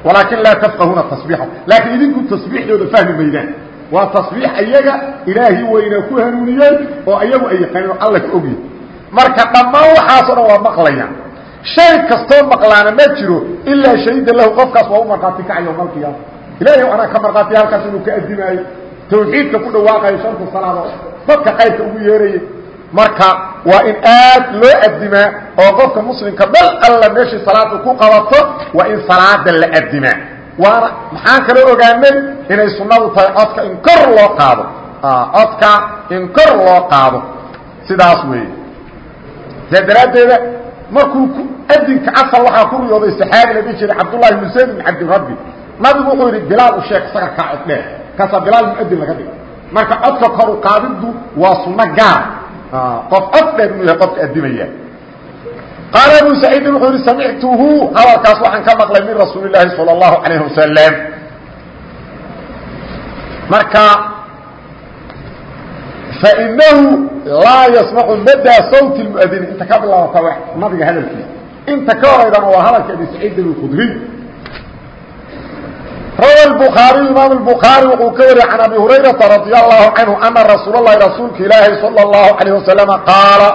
walaakin laa tafqahuuna taصbiixa laakiin idinku tasbiixdooda fahmi maydaan waa taصbiix iyaga ilaahi weynaa ku hanuuniyey oo iyagu ay yaqaaneen o alla ka ogyahy marka dhammaan waxaasoo dhan waa maqlayaan shay kastoo maqlaana ma jiro ilaa shahida lahu qofkaas waa u markhaati kaca yowma alqiyaama. Ilahay anaa ka markhaatiya halkaas inuu ka adimaayo tawxiidka ku dhawaaqayo shanta salaadood dadka qaybka ugu yeerayay. Marka waa in aad loo adimaa oo qofka muslimka bal alla meeshii salaada ku qabato waa in salaada la adimaa. Waana maxaan kala ogaanay inay sunnadu tahay codka in kor loo qaado. Codka in kor loo qaado. Sidaas weeye. Saa daraaddeeda markuu adinka asal waxaa ku riyooday saxaabi la dhihi jiray cabdullahi bn zayd bn cabdirabbi nabigu wuxuu yidhi bilaal u sheeg isaga kaa cod dheer. Kaasaa bilaal muadin laga dhigay. Marka codka koru qaadiddu waa sunno gaar. Qof cod dheer inuu yahay qofka adimaya qaala abu saciidin wuxuu yidhi samictuhu. Hadalkaas waxaan ka maqlay min rasuuli illaahi salى اllahu calayh wasalam marka fainahu laa yasmacu madaa sawti muadini inta ka bilaabata nabiga hadalkiisa inta ka horaydana waa hadalka abi saciid اkudriy rawa bukhaariyu imaam اbukhaari wuxuu ka wariyey can abi hurayrata radi allahu canhu ana rasuul اlahi rasuulka ilaahi salى اllahu alayh wasalama qaala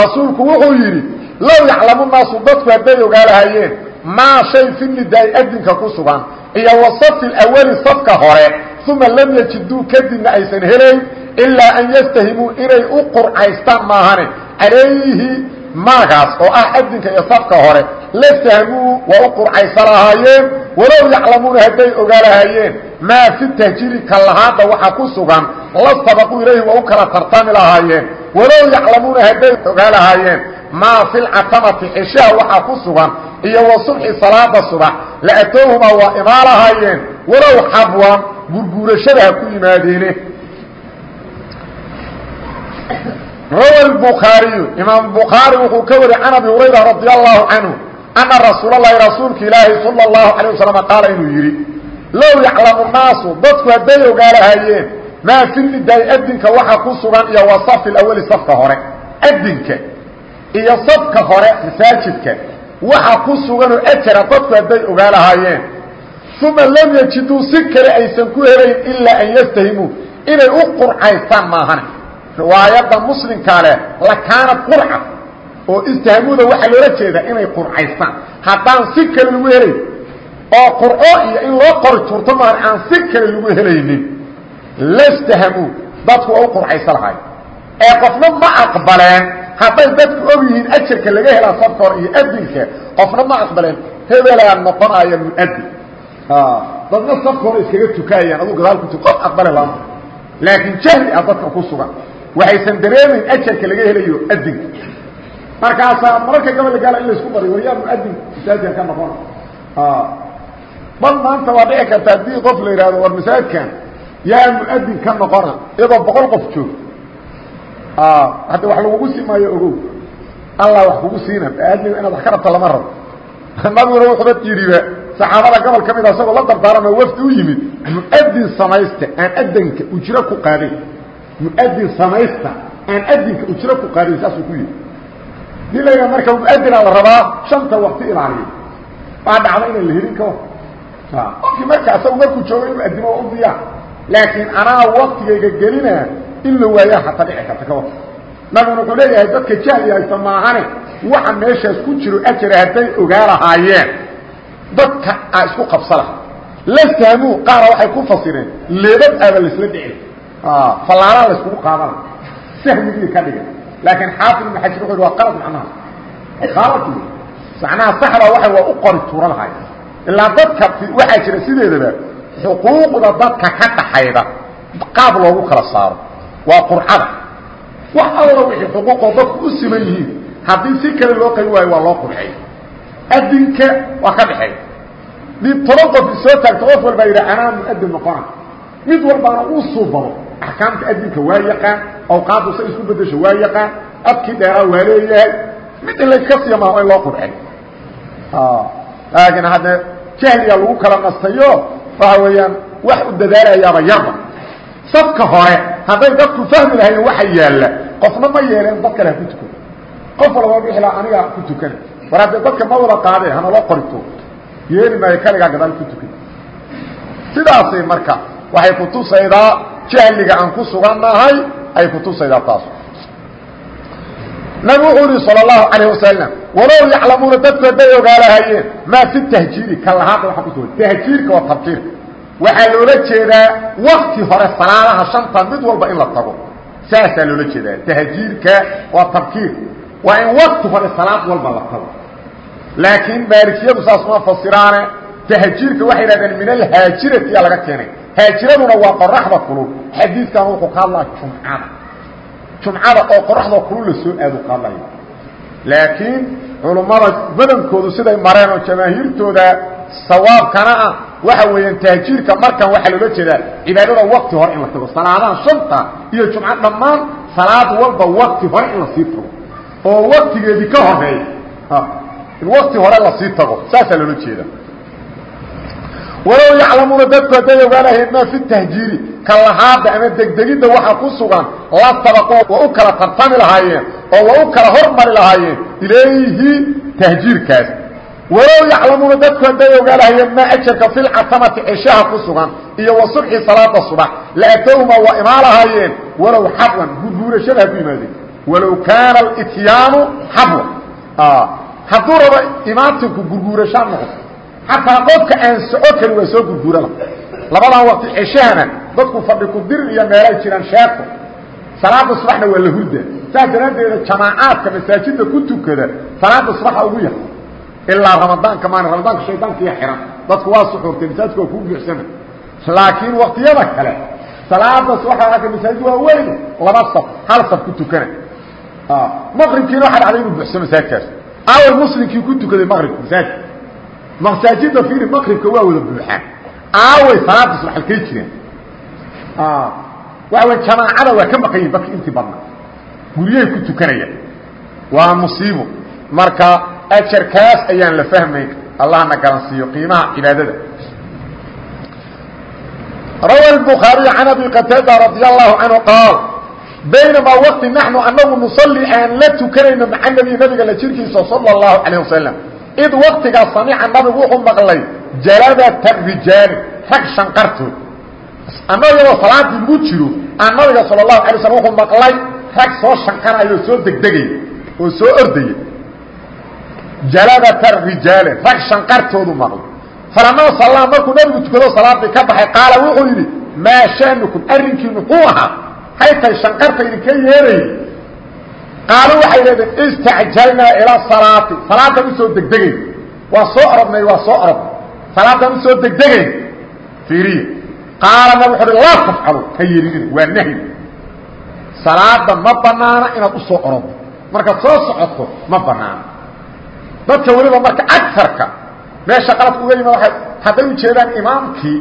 rasuulku wuxuu yidhi low yaclamu naasu dadku hadday ogaalahayeen maa shay fi nidaai adinka ku sugan iyo wasafi اawali safka hore uma lam yajiduu kadibna aysan helayn ilaa an yastahimuu inay u qurcaystaan maahane. Calayhi maagaas oo ah adinka iyo safka hore lastahmuu waa u qurcaysa lahaayeen walow yaclamuuna hadday ogaalahaayeen maa fi tahjiri kallahaadda waxa ku sugan la sabaquu ilayhi waa u kala tartami lahaayeen walow yaclamuuna hadday ogaalahaayeen maa fi lcatamati xeshaha waxaa ku sugan iyo wa subxi salaada subax laatowhumaa waa imaalahaayeen walow xabwan gurguurashada ha ku yimaadeene rawa bukhaariyu imaam bukhaari wuxuu ka wari can abi hurayra radi allahu canhu ana rasuul lahi rasuulka ilaahi sala اlahu alيه wasalam qaala inuu yidhi low yaclamu naasu dadku hadday ogaalahayeen maa fi nidaai adinka waxa ku sugan iyo wa safi awali safka hore adinka iyo safka hore masaajidka waxa ku suganoo ajara dadku hadday ogaalahaayeen uma lam yajiduu si kale aysan ku helayn ilaa an yastahimuu inay u qurcaystaan maahane riwaayadda muslimkaa leh lakaanad qurca oo istihaamuda waxaa loola jeedaa inay qurcaystaan. Haddaan si kale lagu helayn oo qurco iyo in loo qori turto maahan aan si kale lagu helaynin lastahamuu dadku waa u qurcaysa lahay ee qofna ma aqbaleen hadday dadku og yihiin ajarka laga helaa sabka hore iyo adinka qofna ma aqbaleen hebelaa noqonaya muadin dadna sabka hore iskaga tukaayaan aduu gadaal ku qof aqbale lama. Laakiin jahli ah dadka ku sugan waxaysan dareemayn ajarka laga helayo adinka markaasaa mararka gabal gaala in la isku bariy war yaa muadin masaajidkan ka noqona bal maanta waa dhici karta haddii qof la yidhahdo war masaajidkan yaa muadin ka noqona iyadoo boqol qof joog hadda wax lagugu sii maayo ogow. Allah wax kugu siina aadmiga inaad wax ka rabta lama rabo. Nabiguna wuxuuba yidhiba saxaabada gobol ka mida isagoo la dardaarama wafdi u yimid muadin samaysta aan adanka ujro ku qaadayn muadin samaysta aan adinka ujro ku qaadayn saasuu ku yidhi. Dii layha marka muadinaa la rabaa shanta wakti ilaaliya waa dhacda inaan la helin kao qofkii marka isagu markuu joogo inuu adimo waa u diyaa. Laakiin anaa waktigayga gelina in la waayaa hataa dhici karta kawa nabiguna wuxuu leeyahay dadka jahli haysta maahane waxa meeshaas ku jiro ajara hadday ogaa lahaayeen dadka a isku qabsa laha lastahamuu qaara waxay ku fasireen leebad aaba laisla dhici fallaaraa la iskugu qaadana sahmigii ka dhigan laakiin xaafid ibn xajar wuxu waa qalad macnaha. Qalad macnaha saxda waxa waa u qori tuura lahay. Ilaa dadka waxaa jira sideedaba xuquuqda dadka ka dhaxayda qaab loogu kala saaro. Waa qurcada wax alla wixii xuquuqoo dadku u siman yihiin haddii si kale loo qabi waayo waa loo qurxay. Adinka waa ka dhaxeey dib toban qof isoo taagto qof walbaa yidha anaa muadin noqona mid walbaana uu suubado axkaamta adinka waa yaqaan awqaaddu say isku bedesho waa yaqaan adkii dheeraa waa leeyahay mid in layska siiya maa in loo qurxay laakiin hadde jahliga lagu kala nastayo waxa weeyaan wax u dadaalayaaba yarba. Safka hore hadday dadku fahmi lahayen waxa yaalla qofna ma yeeleen dad kale ha ku tukado qof walba bixila aniga ku tukana war haddee dadka ma wada qaadee hanaloo qorito yeeli maayo kaligaa gadaal ku tukan. Sidaasay marka waxay kutusaydaa jahliga aan ku sugannahay ay kutusaydaa taas nabi wuxuu yihi salى الlahu عalيه wasalam walow yaclamuuna dadku hadday ogaalahayeen maa fi tahjiiri ka lahaada waa kusugan tahjiirka waa tabkiirka waxaa loola jeedaa wakti hore salaadaha shanta mid walba in la tago saasaa loola jeedaa tahjiirka waa tabkiir waa in wakti hore salaad walba la tago laakiin maalikiyadu saas uma fasiraane tahjiirka waxay yidhahdeen min alhaajirati yaa laga keenay haajiraduna waa qoraxda kulul. Xadiidkan wuxuu ka hadlaa jumcada. Jumcada oo qoraxda kulul la soo aado ka hadlaya. Laakiin culummada badankoodu siday mareen oo jamaahiirtooda sawaabkana ah waxa weeyaan tahjiirka markan waxaa loola jeedaa cibaadada wakti hore in la tago. Salaadaha shanta iyo jumco dhammaan salaad walba wakti hore in la sii tago. Oo waktigeedii ka horreeya in wakti hore la sii tago. Saasaa loola jeeda walow yaclamuuna dadku hadday ogaalahayn maa fi tahjiiri kalahaada ama degdegidda waxa ku sugan la sabaqoo waa u kala tartami lahaayeen oo waa u kala hormari lahaayeen ilayhi tahjiirkaas walow yaclamuuna dadku hadday ogaalahayeen maa ajarka fi lcatamati ceshaha ku sugan iyo wa subxi salaada subax laatowma waa imaalahaayeen walow xabwan gurguurashada ha ku yimaadeen walow kaana alityaanu xabwan hadduu rabo imaatinku gurguurashaa noqdo xataa qofka aan soco karin waa soo gurguura la labadan waqti ceshahana dadku fadhi ku dir iyo meelay jiraan sheeko. Salaada subaxna waa la hurda saas daraaddeeda jamaacaadka masaajidda ku tukada salaada subaxa ugu yar. Ilaa ramadaanka maan ramadaanka shaydaankiiya xihan dadku waa suxuurtay masaajidka waa kuu buuxsana laakiin waqtiyada kale salaada subaxa arka masaajid waa weyn laba saf hal saf ku tukana maqribkiina waxaa dhacday inuu buxso masaajidkaas. Aaway muslimkii ku tukaday maqribka masaajid masaajida ir maqribka waa wada buuxaan. Aaway salaada subaxalkay jireen. Ah, Waawa jamaacada waa ka maqan yihiin dadka intii badna guryahay ku tukanayaan waa musiibo. Marka ajarkaas ayaan la fahmayn allahna garansiiyo qiimaha cibaadada. Rawa bukhaariy can abi qataada radia allahu canhu qaal baynamaa waqti naxnu anagu nusalli aan la tukanayno maca nabi nabiga la jirkiisa sala اllahu calayh wasalam id waktigaa samica nabigu wuxuu maqlay jalabata rijaali rag shanqartood annagoo salaadii lagu jiro a nabiga sal اlahu alay slam wuxuu maqlay rag soo shanqanayo soo degdegay oo soo ordaya jalabata rijaali rag shanqartoodu maqlay. Falamaa sallaa markuu nabigu tukado salaadii ka baxay qaala wuxuu yidhi maa shaanukum arrinkiinu xuu ahaa? Haytay shanqarta idinka yeerayni qaaluu waxay leedeen istacjalnaa ilaa salaati. Salaadaan u soo degdegayn waa soo orodnay waa soo orodnay salaadaan u soo degdegayn fiiriya qaala nab wuxu uhi laa tafcalu. Ka yeelinin waa nahyi salaada ma banaana inaad u soo oroddo markaad soo socoto ma banaana dadka weliba marka agarka meesha qaladka uga yimid waay hadday ujeedaan imaamkii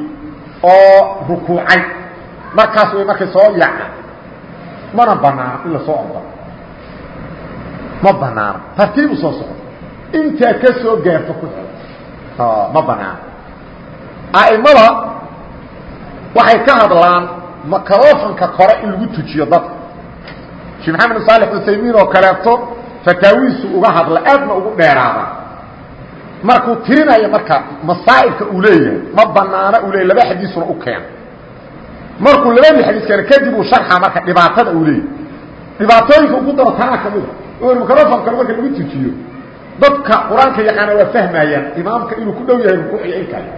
oo rukuucay. Markaas way markay soo yaacaan. Mana banaano in la soo ordo ma banaano tartiibu soo socdo. Intaad ka soo gaarto ku ma banaano a'imada waxay ka hadlaan microfonka kore in lagu tujiyo dadka sheekh maxamed saalex uthaymiin oo kaleeto fataawiisu uga hadla aadna ugu dheeraada markuu tirinayo marka masaa'ibka uu leeyahay ma banaana uu leeyahy laba xadiisuna u keena markuu labadii xadiis keena kadib uu sharxa marka dhibaatada uu leeyahy dhibaatooyinka ugu daro tanaa ka mida oo microfonkana marka lagu tujiyo dadka qur'aanka yaqaana waa fahmayaan imaamka inuu ku dhow yahay rukuuciyo in kale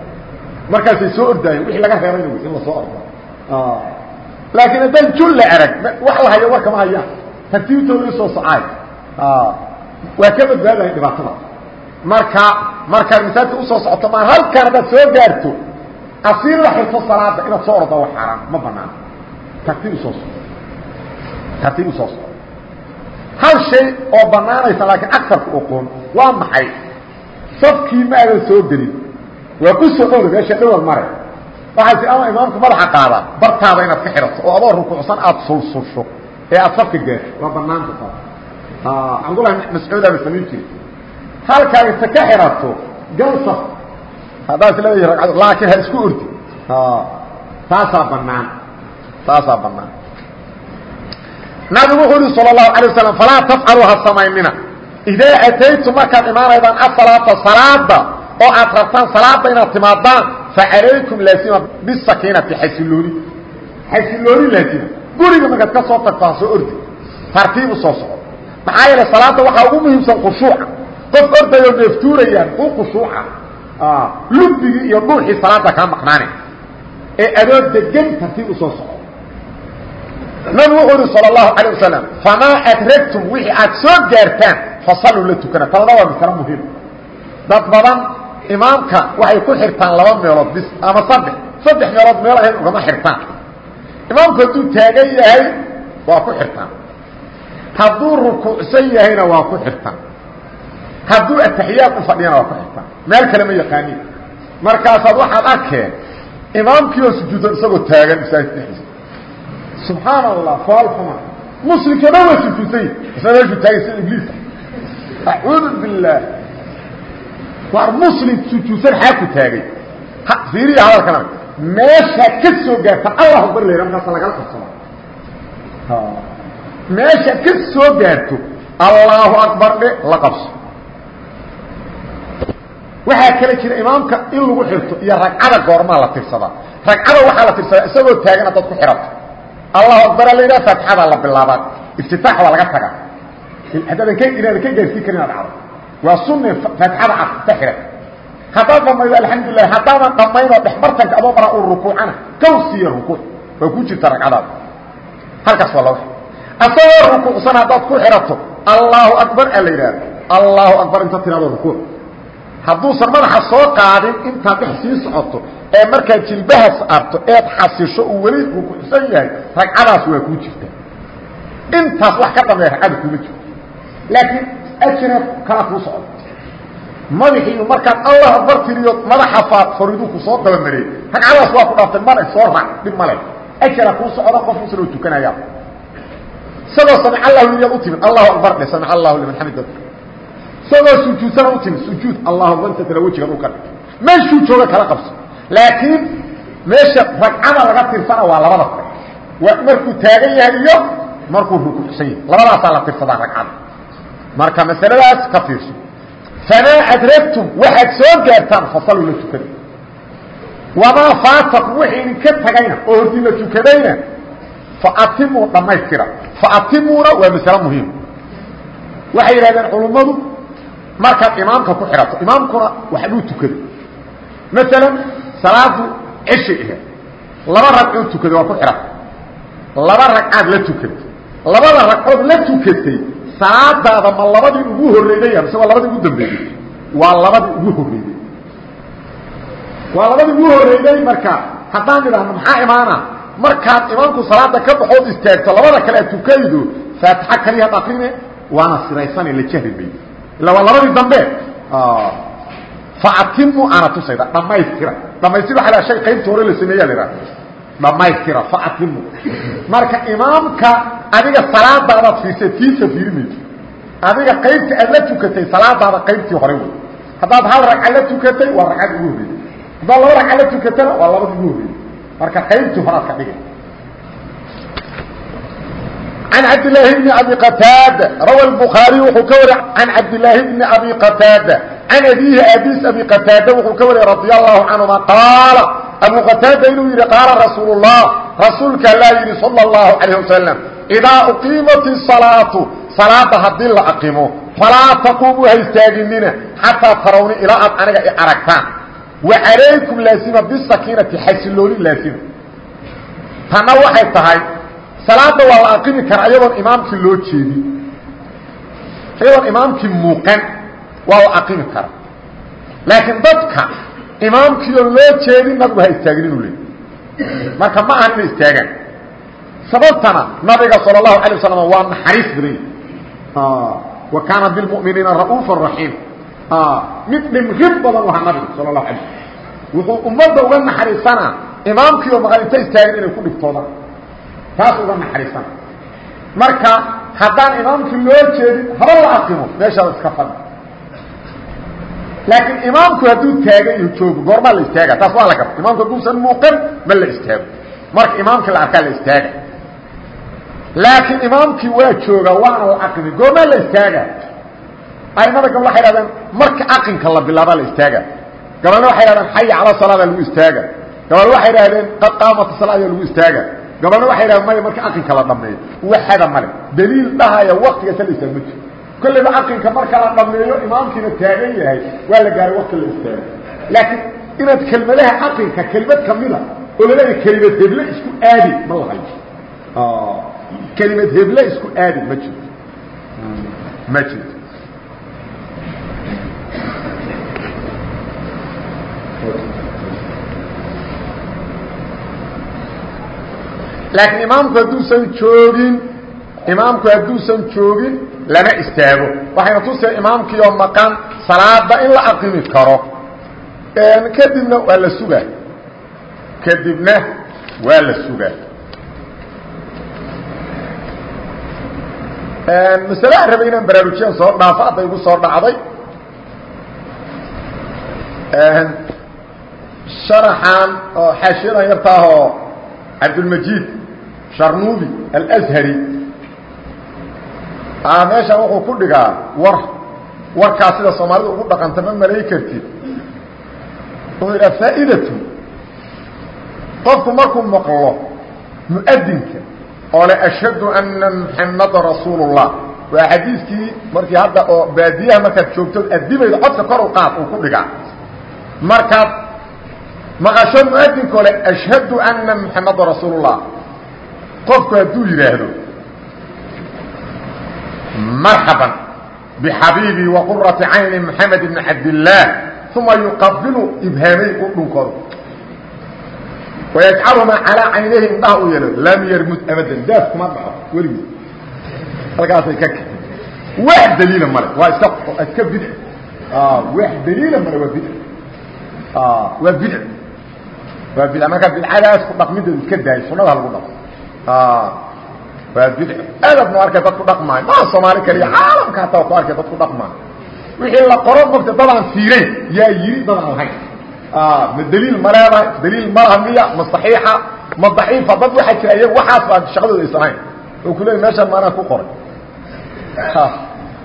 markaasay soo ordaayeen wixii laga reebayna in la soo ordo. Laakiin haddaan julla arag wax la hayo warkama hayaan tartiibtooda isoo socaay waa ka badbaadayan dhibaatada. Marka markaad masaajidka u soo socoto maan halkaan haddaad soo gaarto asiir la xirto salaada inaad soo ordo waa xaaraan ma banaano tartiib u soo soco tartiib u soo soco hal shay oo banaanaysa laakiin agarku oqoon waa maxay? Safkii ma aadan soo gelin. Waa ku soo dhowda meesha dhowal mare. Waxay ti ama imaamku madaxa qaadaan bartaada inaad ka xidhato oo adoo rukuucsan aada sulsulsho ee aada safka gaarto waa banaanta taas cabdullahi mascuudaaba samayn jiri halkaag inta ka xidhato galsa haddaa is leedahi ragcado laakiin ha isku ordi taasaa banaan taasaa banaan nabigu wuxuu ihi sal اlahu alay waslam falaa tafcalu ha samaynina. Idaa ataytu markaad imaanaydaan asalaata salaada oo aad rabtaan salaada inaad timaadaan facalaykum laazima bisakiinati xasilooni xasilooni laazima guriga markaad ka soo tagto ha soo ordi. Tartiibu soo socdo. Maxaa yeele salaada waxaa ugu muhiimsan khushuuca. Qof ordayoo neeftuurayaan u khushuuca. Lubdigii iyo dhuuxii salaada kaa maqnaane. Ee adoo degan tartiib u soo socdo nabigu wuxuu uhi salى الlahu عalيه wasalam famaa adragtum wixii aad soo gaartaan fasaluu la tukana talada waa masalo muhiim dad badan imaamka waxay ku xirtaan laba meelood bis ama saddex saddex meelood meel ahayn ugama xirtaan imaamku hadduu taagan yahay waa ku xirtaan hadduu rukuucsan yahayna waa ku xirtaan hadduu ataxiyaad u fadhiyana waa ku xirtaan meel kale ma yaqaanin markaasaad waxaad arkeen imaamkii oo sujuudan isagoo taagan masaajid dhexdiisa subxaan allah faal xuma muslimkii o dhan waa sujuudsany isna meeshuu taagay sida ibliisa acuudu billaah. Waar muslim sujuudsan xaa ku taagay? Fiiriya hadalkana meeshaad ka soo gaarta allah akbar la yidhaha markaasa lagala qabsado. Meeshaad ka soo gaarto allahu akbar dhe la qabso. Waxaa kale jira imaamka in lagu xirto iyo ragcada goormaa la tirsadaa ragcada waxaa la tirsadaa isagoo taagan haddaad ku xidhato allahu akbar la yidhaha faatixadaa la bilaabaa. Iftitaax waa laga tagaa. Haddaadan ka inaadan ka gaarsiin karin inaad dhacdo waa sunne faatixada cad ka xidhan haddaad dhamaydo alxamdulilah haddaadan dhamaynoo dhexbartanka adoo baraa uu rukuucana kow siiya rukuuc waa ku jirta ragcadaada halkaas waa laga asagoo rukuucsan haddaad ku xidhato allahu akbar a la yidhahda allahu akbar inta tiraado rukuuc hadduusan madaxa soo qaadin intaad dhex sii socoto ee markaad jilbaha saarto eed xasisho uu weli rukuucsan yahay ragcadaas waa kuu jirta. Intaas wax ka dambeeya ragcada kuma jiro laakiin ajira kala kuu socdo. Madaxiiu markaad allah akbar tiriyo madaxa faad fariduu ku soo dabamariyey. Ragcadaas waa ku dhaaftay male soo raac dhib male ajira kuu socda qof muslim oo tukanaya. Isagoo samic allahu liyaad u timid allahu akbar dhe samic allahu liman xamida. Isagoo sujuudsana u timid sujuud allahu akbar inta tala wejiga dhulka. Dhig meeshuu jooga kala qabso laakiin meesha ragcada laga tirsana waa labada kore waa markuu taagan yahay iyo markuu rukuucsan yahay. Labadaasaa la tirsadaa ragcada. Marka masaladaas ka fiirso. Famaa adragtum waxaad soo gaartaan fasaluu la tukada wamaa faatakum wixii idinka tagayna oo hortii la tukadayna faatimuu dhammaystira faatimuuna waa masale muhiim. Waxay yidhahdeen culummadu markaad imaamka ku xidhato imaamkuna waxbuu tukaday. Maalan salaadu ceshay ahayd laba ragcoo tukaday waa ku xidhata laba ragcaad la tukatay labada ragcood la tukatay salaadaada ma labadii ugu horreeyey mise waa labadii ugu dambeeyey? Waa labadii ugu horreeyey. Waa labadii ugu horreeyey marka haddaan idhaahno maxaa imaana? Markaad imaamku salaada ka baxood istaagto labada kale aad tukaydo faatixa kaliyaad akrine waana siraysane la jahri may illa waa labadii dambe atimu aana tusayda. Dhamaystira. Dhamaystir waa hay qaybta hore la sameeya la dhamaystira atimu marka imaamka adiga salaada adaad fiirsa tiisa fiirimaysa adiga qaybta aad la tukatay salaadaada qaybtii hore wey. Haddaad hal ragca la tukatay waa ragcad ugu horreeyey. Haddaad laba ragca la tukatana waa labada ugu horreeyey. Marka qaybtii hore ad ka dhigay. An cabd laahi bni abi qataada rawa bukhaari wuxuu ka wari an cabd laahi bni abi qataada can abiihi aabiis abi qataada wuxuu ka wariyey radi allahu canhuma qaala abu qataada inuu yidhi qaala rasuul lah rasuulka allaa yidhi sala اllahu calayh wasalam idaa uqiimat isalaatu salaada haddii la aqimo falaa taquumu ha istaaginina xataa tarawni ilaa aad aniga i aragtaan. Wa calaykum laasima bisakiinati xasilooni laasima. Tanna waxay tahay salaada waa la aqimi karaa iyadoon imaamkii loo jeedin iyadoon imaamkii muuqan waa aqimi kara. Laakiin dadka imaamkiio loo jeedin nabigu ha istaagin inuu leey marka ma ahan inay istaagaan. Sababtana nabiga sal اlahu alay waslm waa naxariis badan yahi ah, wa kaana bilmuminiina ra'uufa raxiim. Ah, mid dhimrin badan u ahaa nabigu sal lahu alay wuxuu ummadda uga naxariisanaa imaamkiio maqalinta istaagin inay ku dhigtoodaan taas uga naxariisana. Marka haddaan imaamkii loo jeedin haba la aqimo meeshaada iska fadhi laakiin imaamku hadduu taagan iyo joogo goormaa la istaaga taas waa la garta imaamku hadduusan muuqan ma la istaago. Marka imaamkii la arkaa la istaaga. Laakiin imaamkii waa jooga waana la aqimi goormaa la istaaga. Aimada gabl waxay hahdeen marka aqinka la bilaabaa la istaaga. Gabalna waxay hahdeen xaya cala salaada lagu istaaga. Gabal waxay idhahdeen qad qaamata salaada lagu istaaga. Gabalna waxay dhahen maya marka aqinka la dhameeyo waxada male daliil dhahaya waktiga sa la istaag ma jiro kolleyba aqinka marka la dhameeyo imaamkiina taagan yahay waa la gaaray wakti la istaago. Laakiin inaad kelmadaha aqinka kelmad kamida oo laleeya kelimad heble isku aadi ma lahayo kelimad heble isku aadi ma jirto ma jirto laakiin imaamku hadduusan joogin imaamku hadduusan lama istaago. Waxayna tusee imaamkii oo maqan salaada in la aqimi karo. Kadibna waa la sugaa. Kadibna waa la sugaa. Masale aan rabay inaan baraarujiyaan soo dhaafo hadda igu soo dhacday. Sharaxan oo xaashiyadan yartaahoo cabdulmajiid sharnubi alshari meeshan wuxuu ku dhigaa war warkaas sida soomaalida ugu dhaqanta ma malay kartid wuxuu yidhaha faa'idatu qofku markuu maqlo mu'adinka oo le ashhadu ana muxamada rasuul الlah waa xadiiskii markii hadda oo baadiyaha markaad joogtood adibaydo codka kor u qaad uu ku dhigaa markaad maqasho muadinko le ashhadu ana muxamada rasuul الlah qofku hadduu yidhaahdo marxaban bixabiibii waqurati cayni moxamed ibni cabdillaah uma yuqabilu ibhaamay u dhunkoodo wayajcalumaa calaa caynayhi indhaha u yeelo lam yarmud abadan daaf kuma dhaco weligii halkaasay ka wax daliila male waa iska iska bidc wax daliila male waa bidc waa bidc waa bidc marka bidcadaas ku dhaqmideedu iska daayo sunada lagu dhaqo waa bidc adabnu arkay dad ku dhaqmaayo maa soomaali kaliya caalamka hataa ku arkay dad ku dhaqmaayo wixii la qoro mogta dadaan fiirayn yaa yiri dadaan lahayn ma daliil ma leedahay daliil malaha miya ma saxiixa ma daciifa. Dad waxaa jira iyagu waxaas baa shaqadooda aysan hayn oo ku leey meeshaan maanaa ku qoray.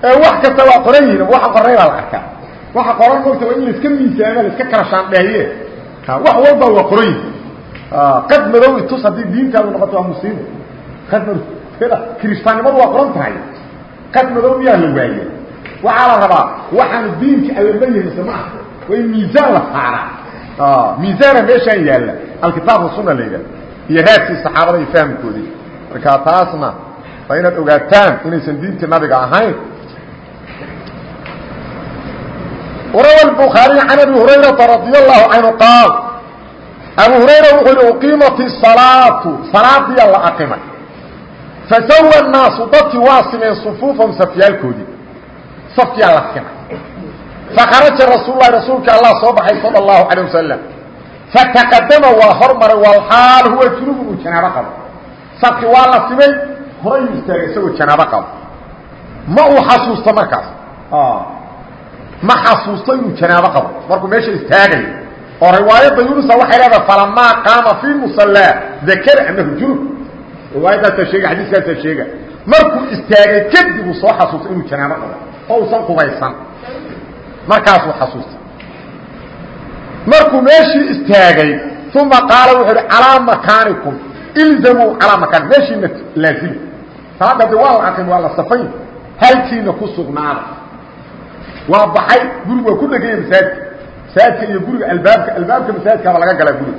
Ee wax kasta waa qoran yihiin waxa qoray baa la arkaa. Waxa qoran mogta waa in laiska miisaama laiska kala shaandheeye. Wax walba waa qoran yihiin. Qad madow itus haddii diintaadu noqoto waa musiibo qad madow kiristaannimadu waa qoran tahay qad madow miyaa la waaye waxaa la rabaa waxaanu diinka alla ma yahaysa ma aha waa in miisaan la saaraa miisaana meeshaan yaalla alkitaab wasuna la yidhahda iyo raadkii saxaabada iyo fahamkoodii marka taasna waa inaad ogaataan inaysan diintii nabiga ahayn وروى البخاري عن أبي هريرة رضي الله عنه قال أبو هريرة وحل أقيمت الصلاة صلاة دي fasawa annaasu dadkii waa simeen sufuufahum safyaalkoodii safkiyaa la simay fakharaja rasuululahi rasuulka allah soo baxay sala allahu calayh wasalam fataqadama waa hormaray walxaal huwa junubun uu janaabo qabo safki waa la simay horayuu istaagay isagoo janaabo qabo ma uu xasuusto markaas ma xasuusto inuu janaabo qabo markuu meesha istaagayo oo riwaayadda yunusa waxay leedahay falamaa qaama fii musallaa dakara annahu junub riwaayaddaasa sheega xadiiskaasaa sheega markuu istaagay kadib uu soo xasuusto inuu janaabo qabo oo usan qubaysan markaasuu xasuustay. Markuu meeshii istaagay uma qaala wuxuu uhi calaa makaanikum. Ilzamuu calaa makaan meeshiina laazima salaadda de waa la aqim waa la safayn halkiina ku sugnaada. Waa baxay gurigu waa ku dheganya masaajidka. Masaajidka iyo guriga albaabka albaabka masaajidkaaba laga galaa guriga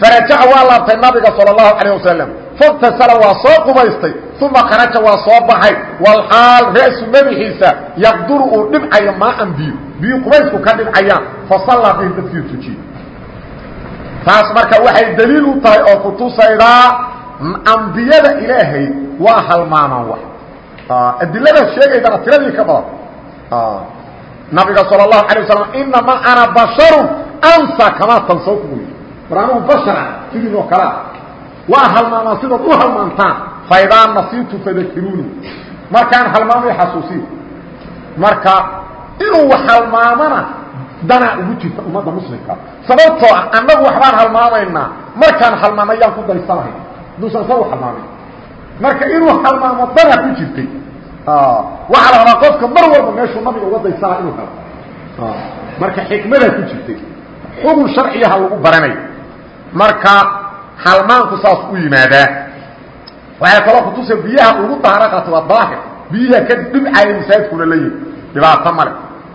farajaca waa laabtay nabiga sala allahu calayh wasalam faktasala waa soo qubaystay uma kharaja waa soo baxay walxaal ra'su madaxiisa yaqduru uu dhibcayo maaan biyo biyo qubaysku ka dhibcayaan fasallaa bihim dadkiiu tujiye taas marka waxay daliil u tahay oo kutusaydaa ambiyada ilaahay waa halmaamaan wax adilada sheegaydana tiradii ka badan nabiga salى الlahu عalيه waslm inama ana basharu ansa kamaa tansawkum u war anugu bashara sidin oo kalea waa halmaamaa sidaad u halmaantaan faidaa nasiitu fadakiruuni markaan halmaamay xasuusiya marka inuu halmaamana danaa ugu jirta ummadda muslimka. Sababtoo ah annagu waxbaan halmaamaynaa. Markaan halmaamayaan ku daysanahay. Haduusan sagu halmaamin marka inuu halmaamo danaa ku jirtay. Waxaa la rabaa qofka mar walba meeshuu nabiga uga daysana inuu helo marka xikmadaa ku jirtay. Xugun sharciyaha lagu baranayo marka halmaanku saas u yimaadaa waxay kaloo kutusa biyaha ugu daara qaata waa daahir. Biyaha ka dhibcaya masaajidkuna la yimi dhibaato male.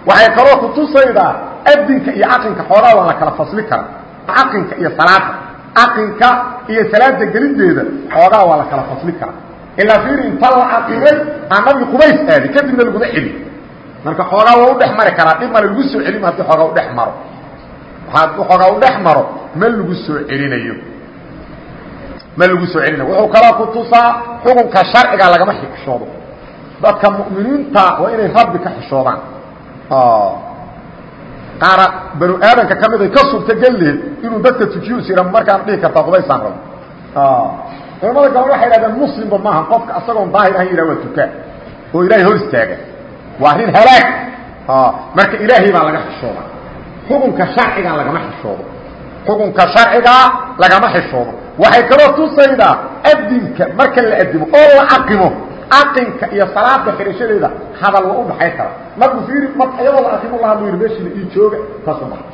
Waxay kaloo kutusaydaa adinka iyo aqinka xoogaa waa la kala fasli karaa. Aqinka iyo salaada aqinka iyo salaada gelideeda xoogaa waa la kala fasli karaa. Ilaa fiiri inta la aqimay aan nabiga qubays aaday kadibna laguma celi marka xoogaa waa u dhex mari karaa. Dhib male lagu soo celin haddii xoogaa udhex maro. Hadduu xoogaa u dhex maro ma lagu soo celinayo? Ma lagu soo celinayo? Wuxuu kaloo ku tusaa xukunka sharciga lagama xishoodo dadka mu'miniinta waa inay rabbi ka xishoodaan. Qaara banu aadamka ka mid ay ka suurtagel lehed inuu dadka tujiyo is yidha markaan dhihi kartaa qubaysaan rabo. Culamada gabal waxay dhahdeen muslimba maaha qofka asagoon daahir ahan yidhah waa tukaa oo ilaahay hor istaaga. Waa arrin halaag. Marka ilaahay baa laga xishooda xukunka sharcigaa lagama xishoodo xukunka sharcigaa lagama xishoodo. Waxay kaloo tusaydaa adinka marka la adimo oo la aqimo aqinka iyo salaada xidhashadeeda hadal waa u dhaxay kara markuu fiiri mar iyadoo la aqimo la hadlu yidhi meeshiina ii jooga taasuu dhaxay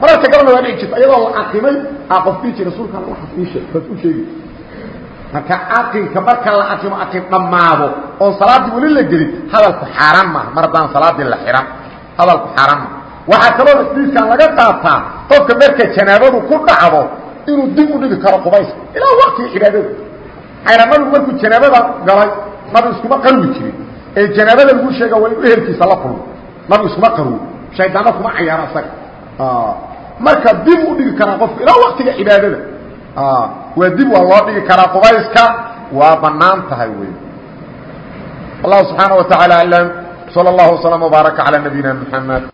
mararka galana waa dhici jirta iyadoo la aqimay aa qof dhihi jira rasuulka alla waxaas ii sheeg taas u sheegi marka aqinka marka la aqimo aqin dhammaado oon salaaddii weli la gelin hadalku xaaraan maaha mar haddaan salaaddii la xihan hadalku xaaraan maaha waxaa kaloo isdiiskan laga qaataa qofka marka janaabadu ku dhacdo inuu dib u dhigi karo qubayska ilaa waqtiga cibaadada ayna nabigu markuu janaabada galay nabigu iskuma qarwi jirin ee janaabada lagu sheega waa inuu ehelkiisa la kulmo nabigu iskuma qarwi shaydaanna kuma cayaaro isaga marka dib u dhigi karaa qofku ilaa waqtiga cibaadada waa dib waa loo dhigi karaa qubayska waa banaan tahay wey allahu subxaana wa taعala aclam slى اllah وsلم وbaaraka عalى nabiyina mحamed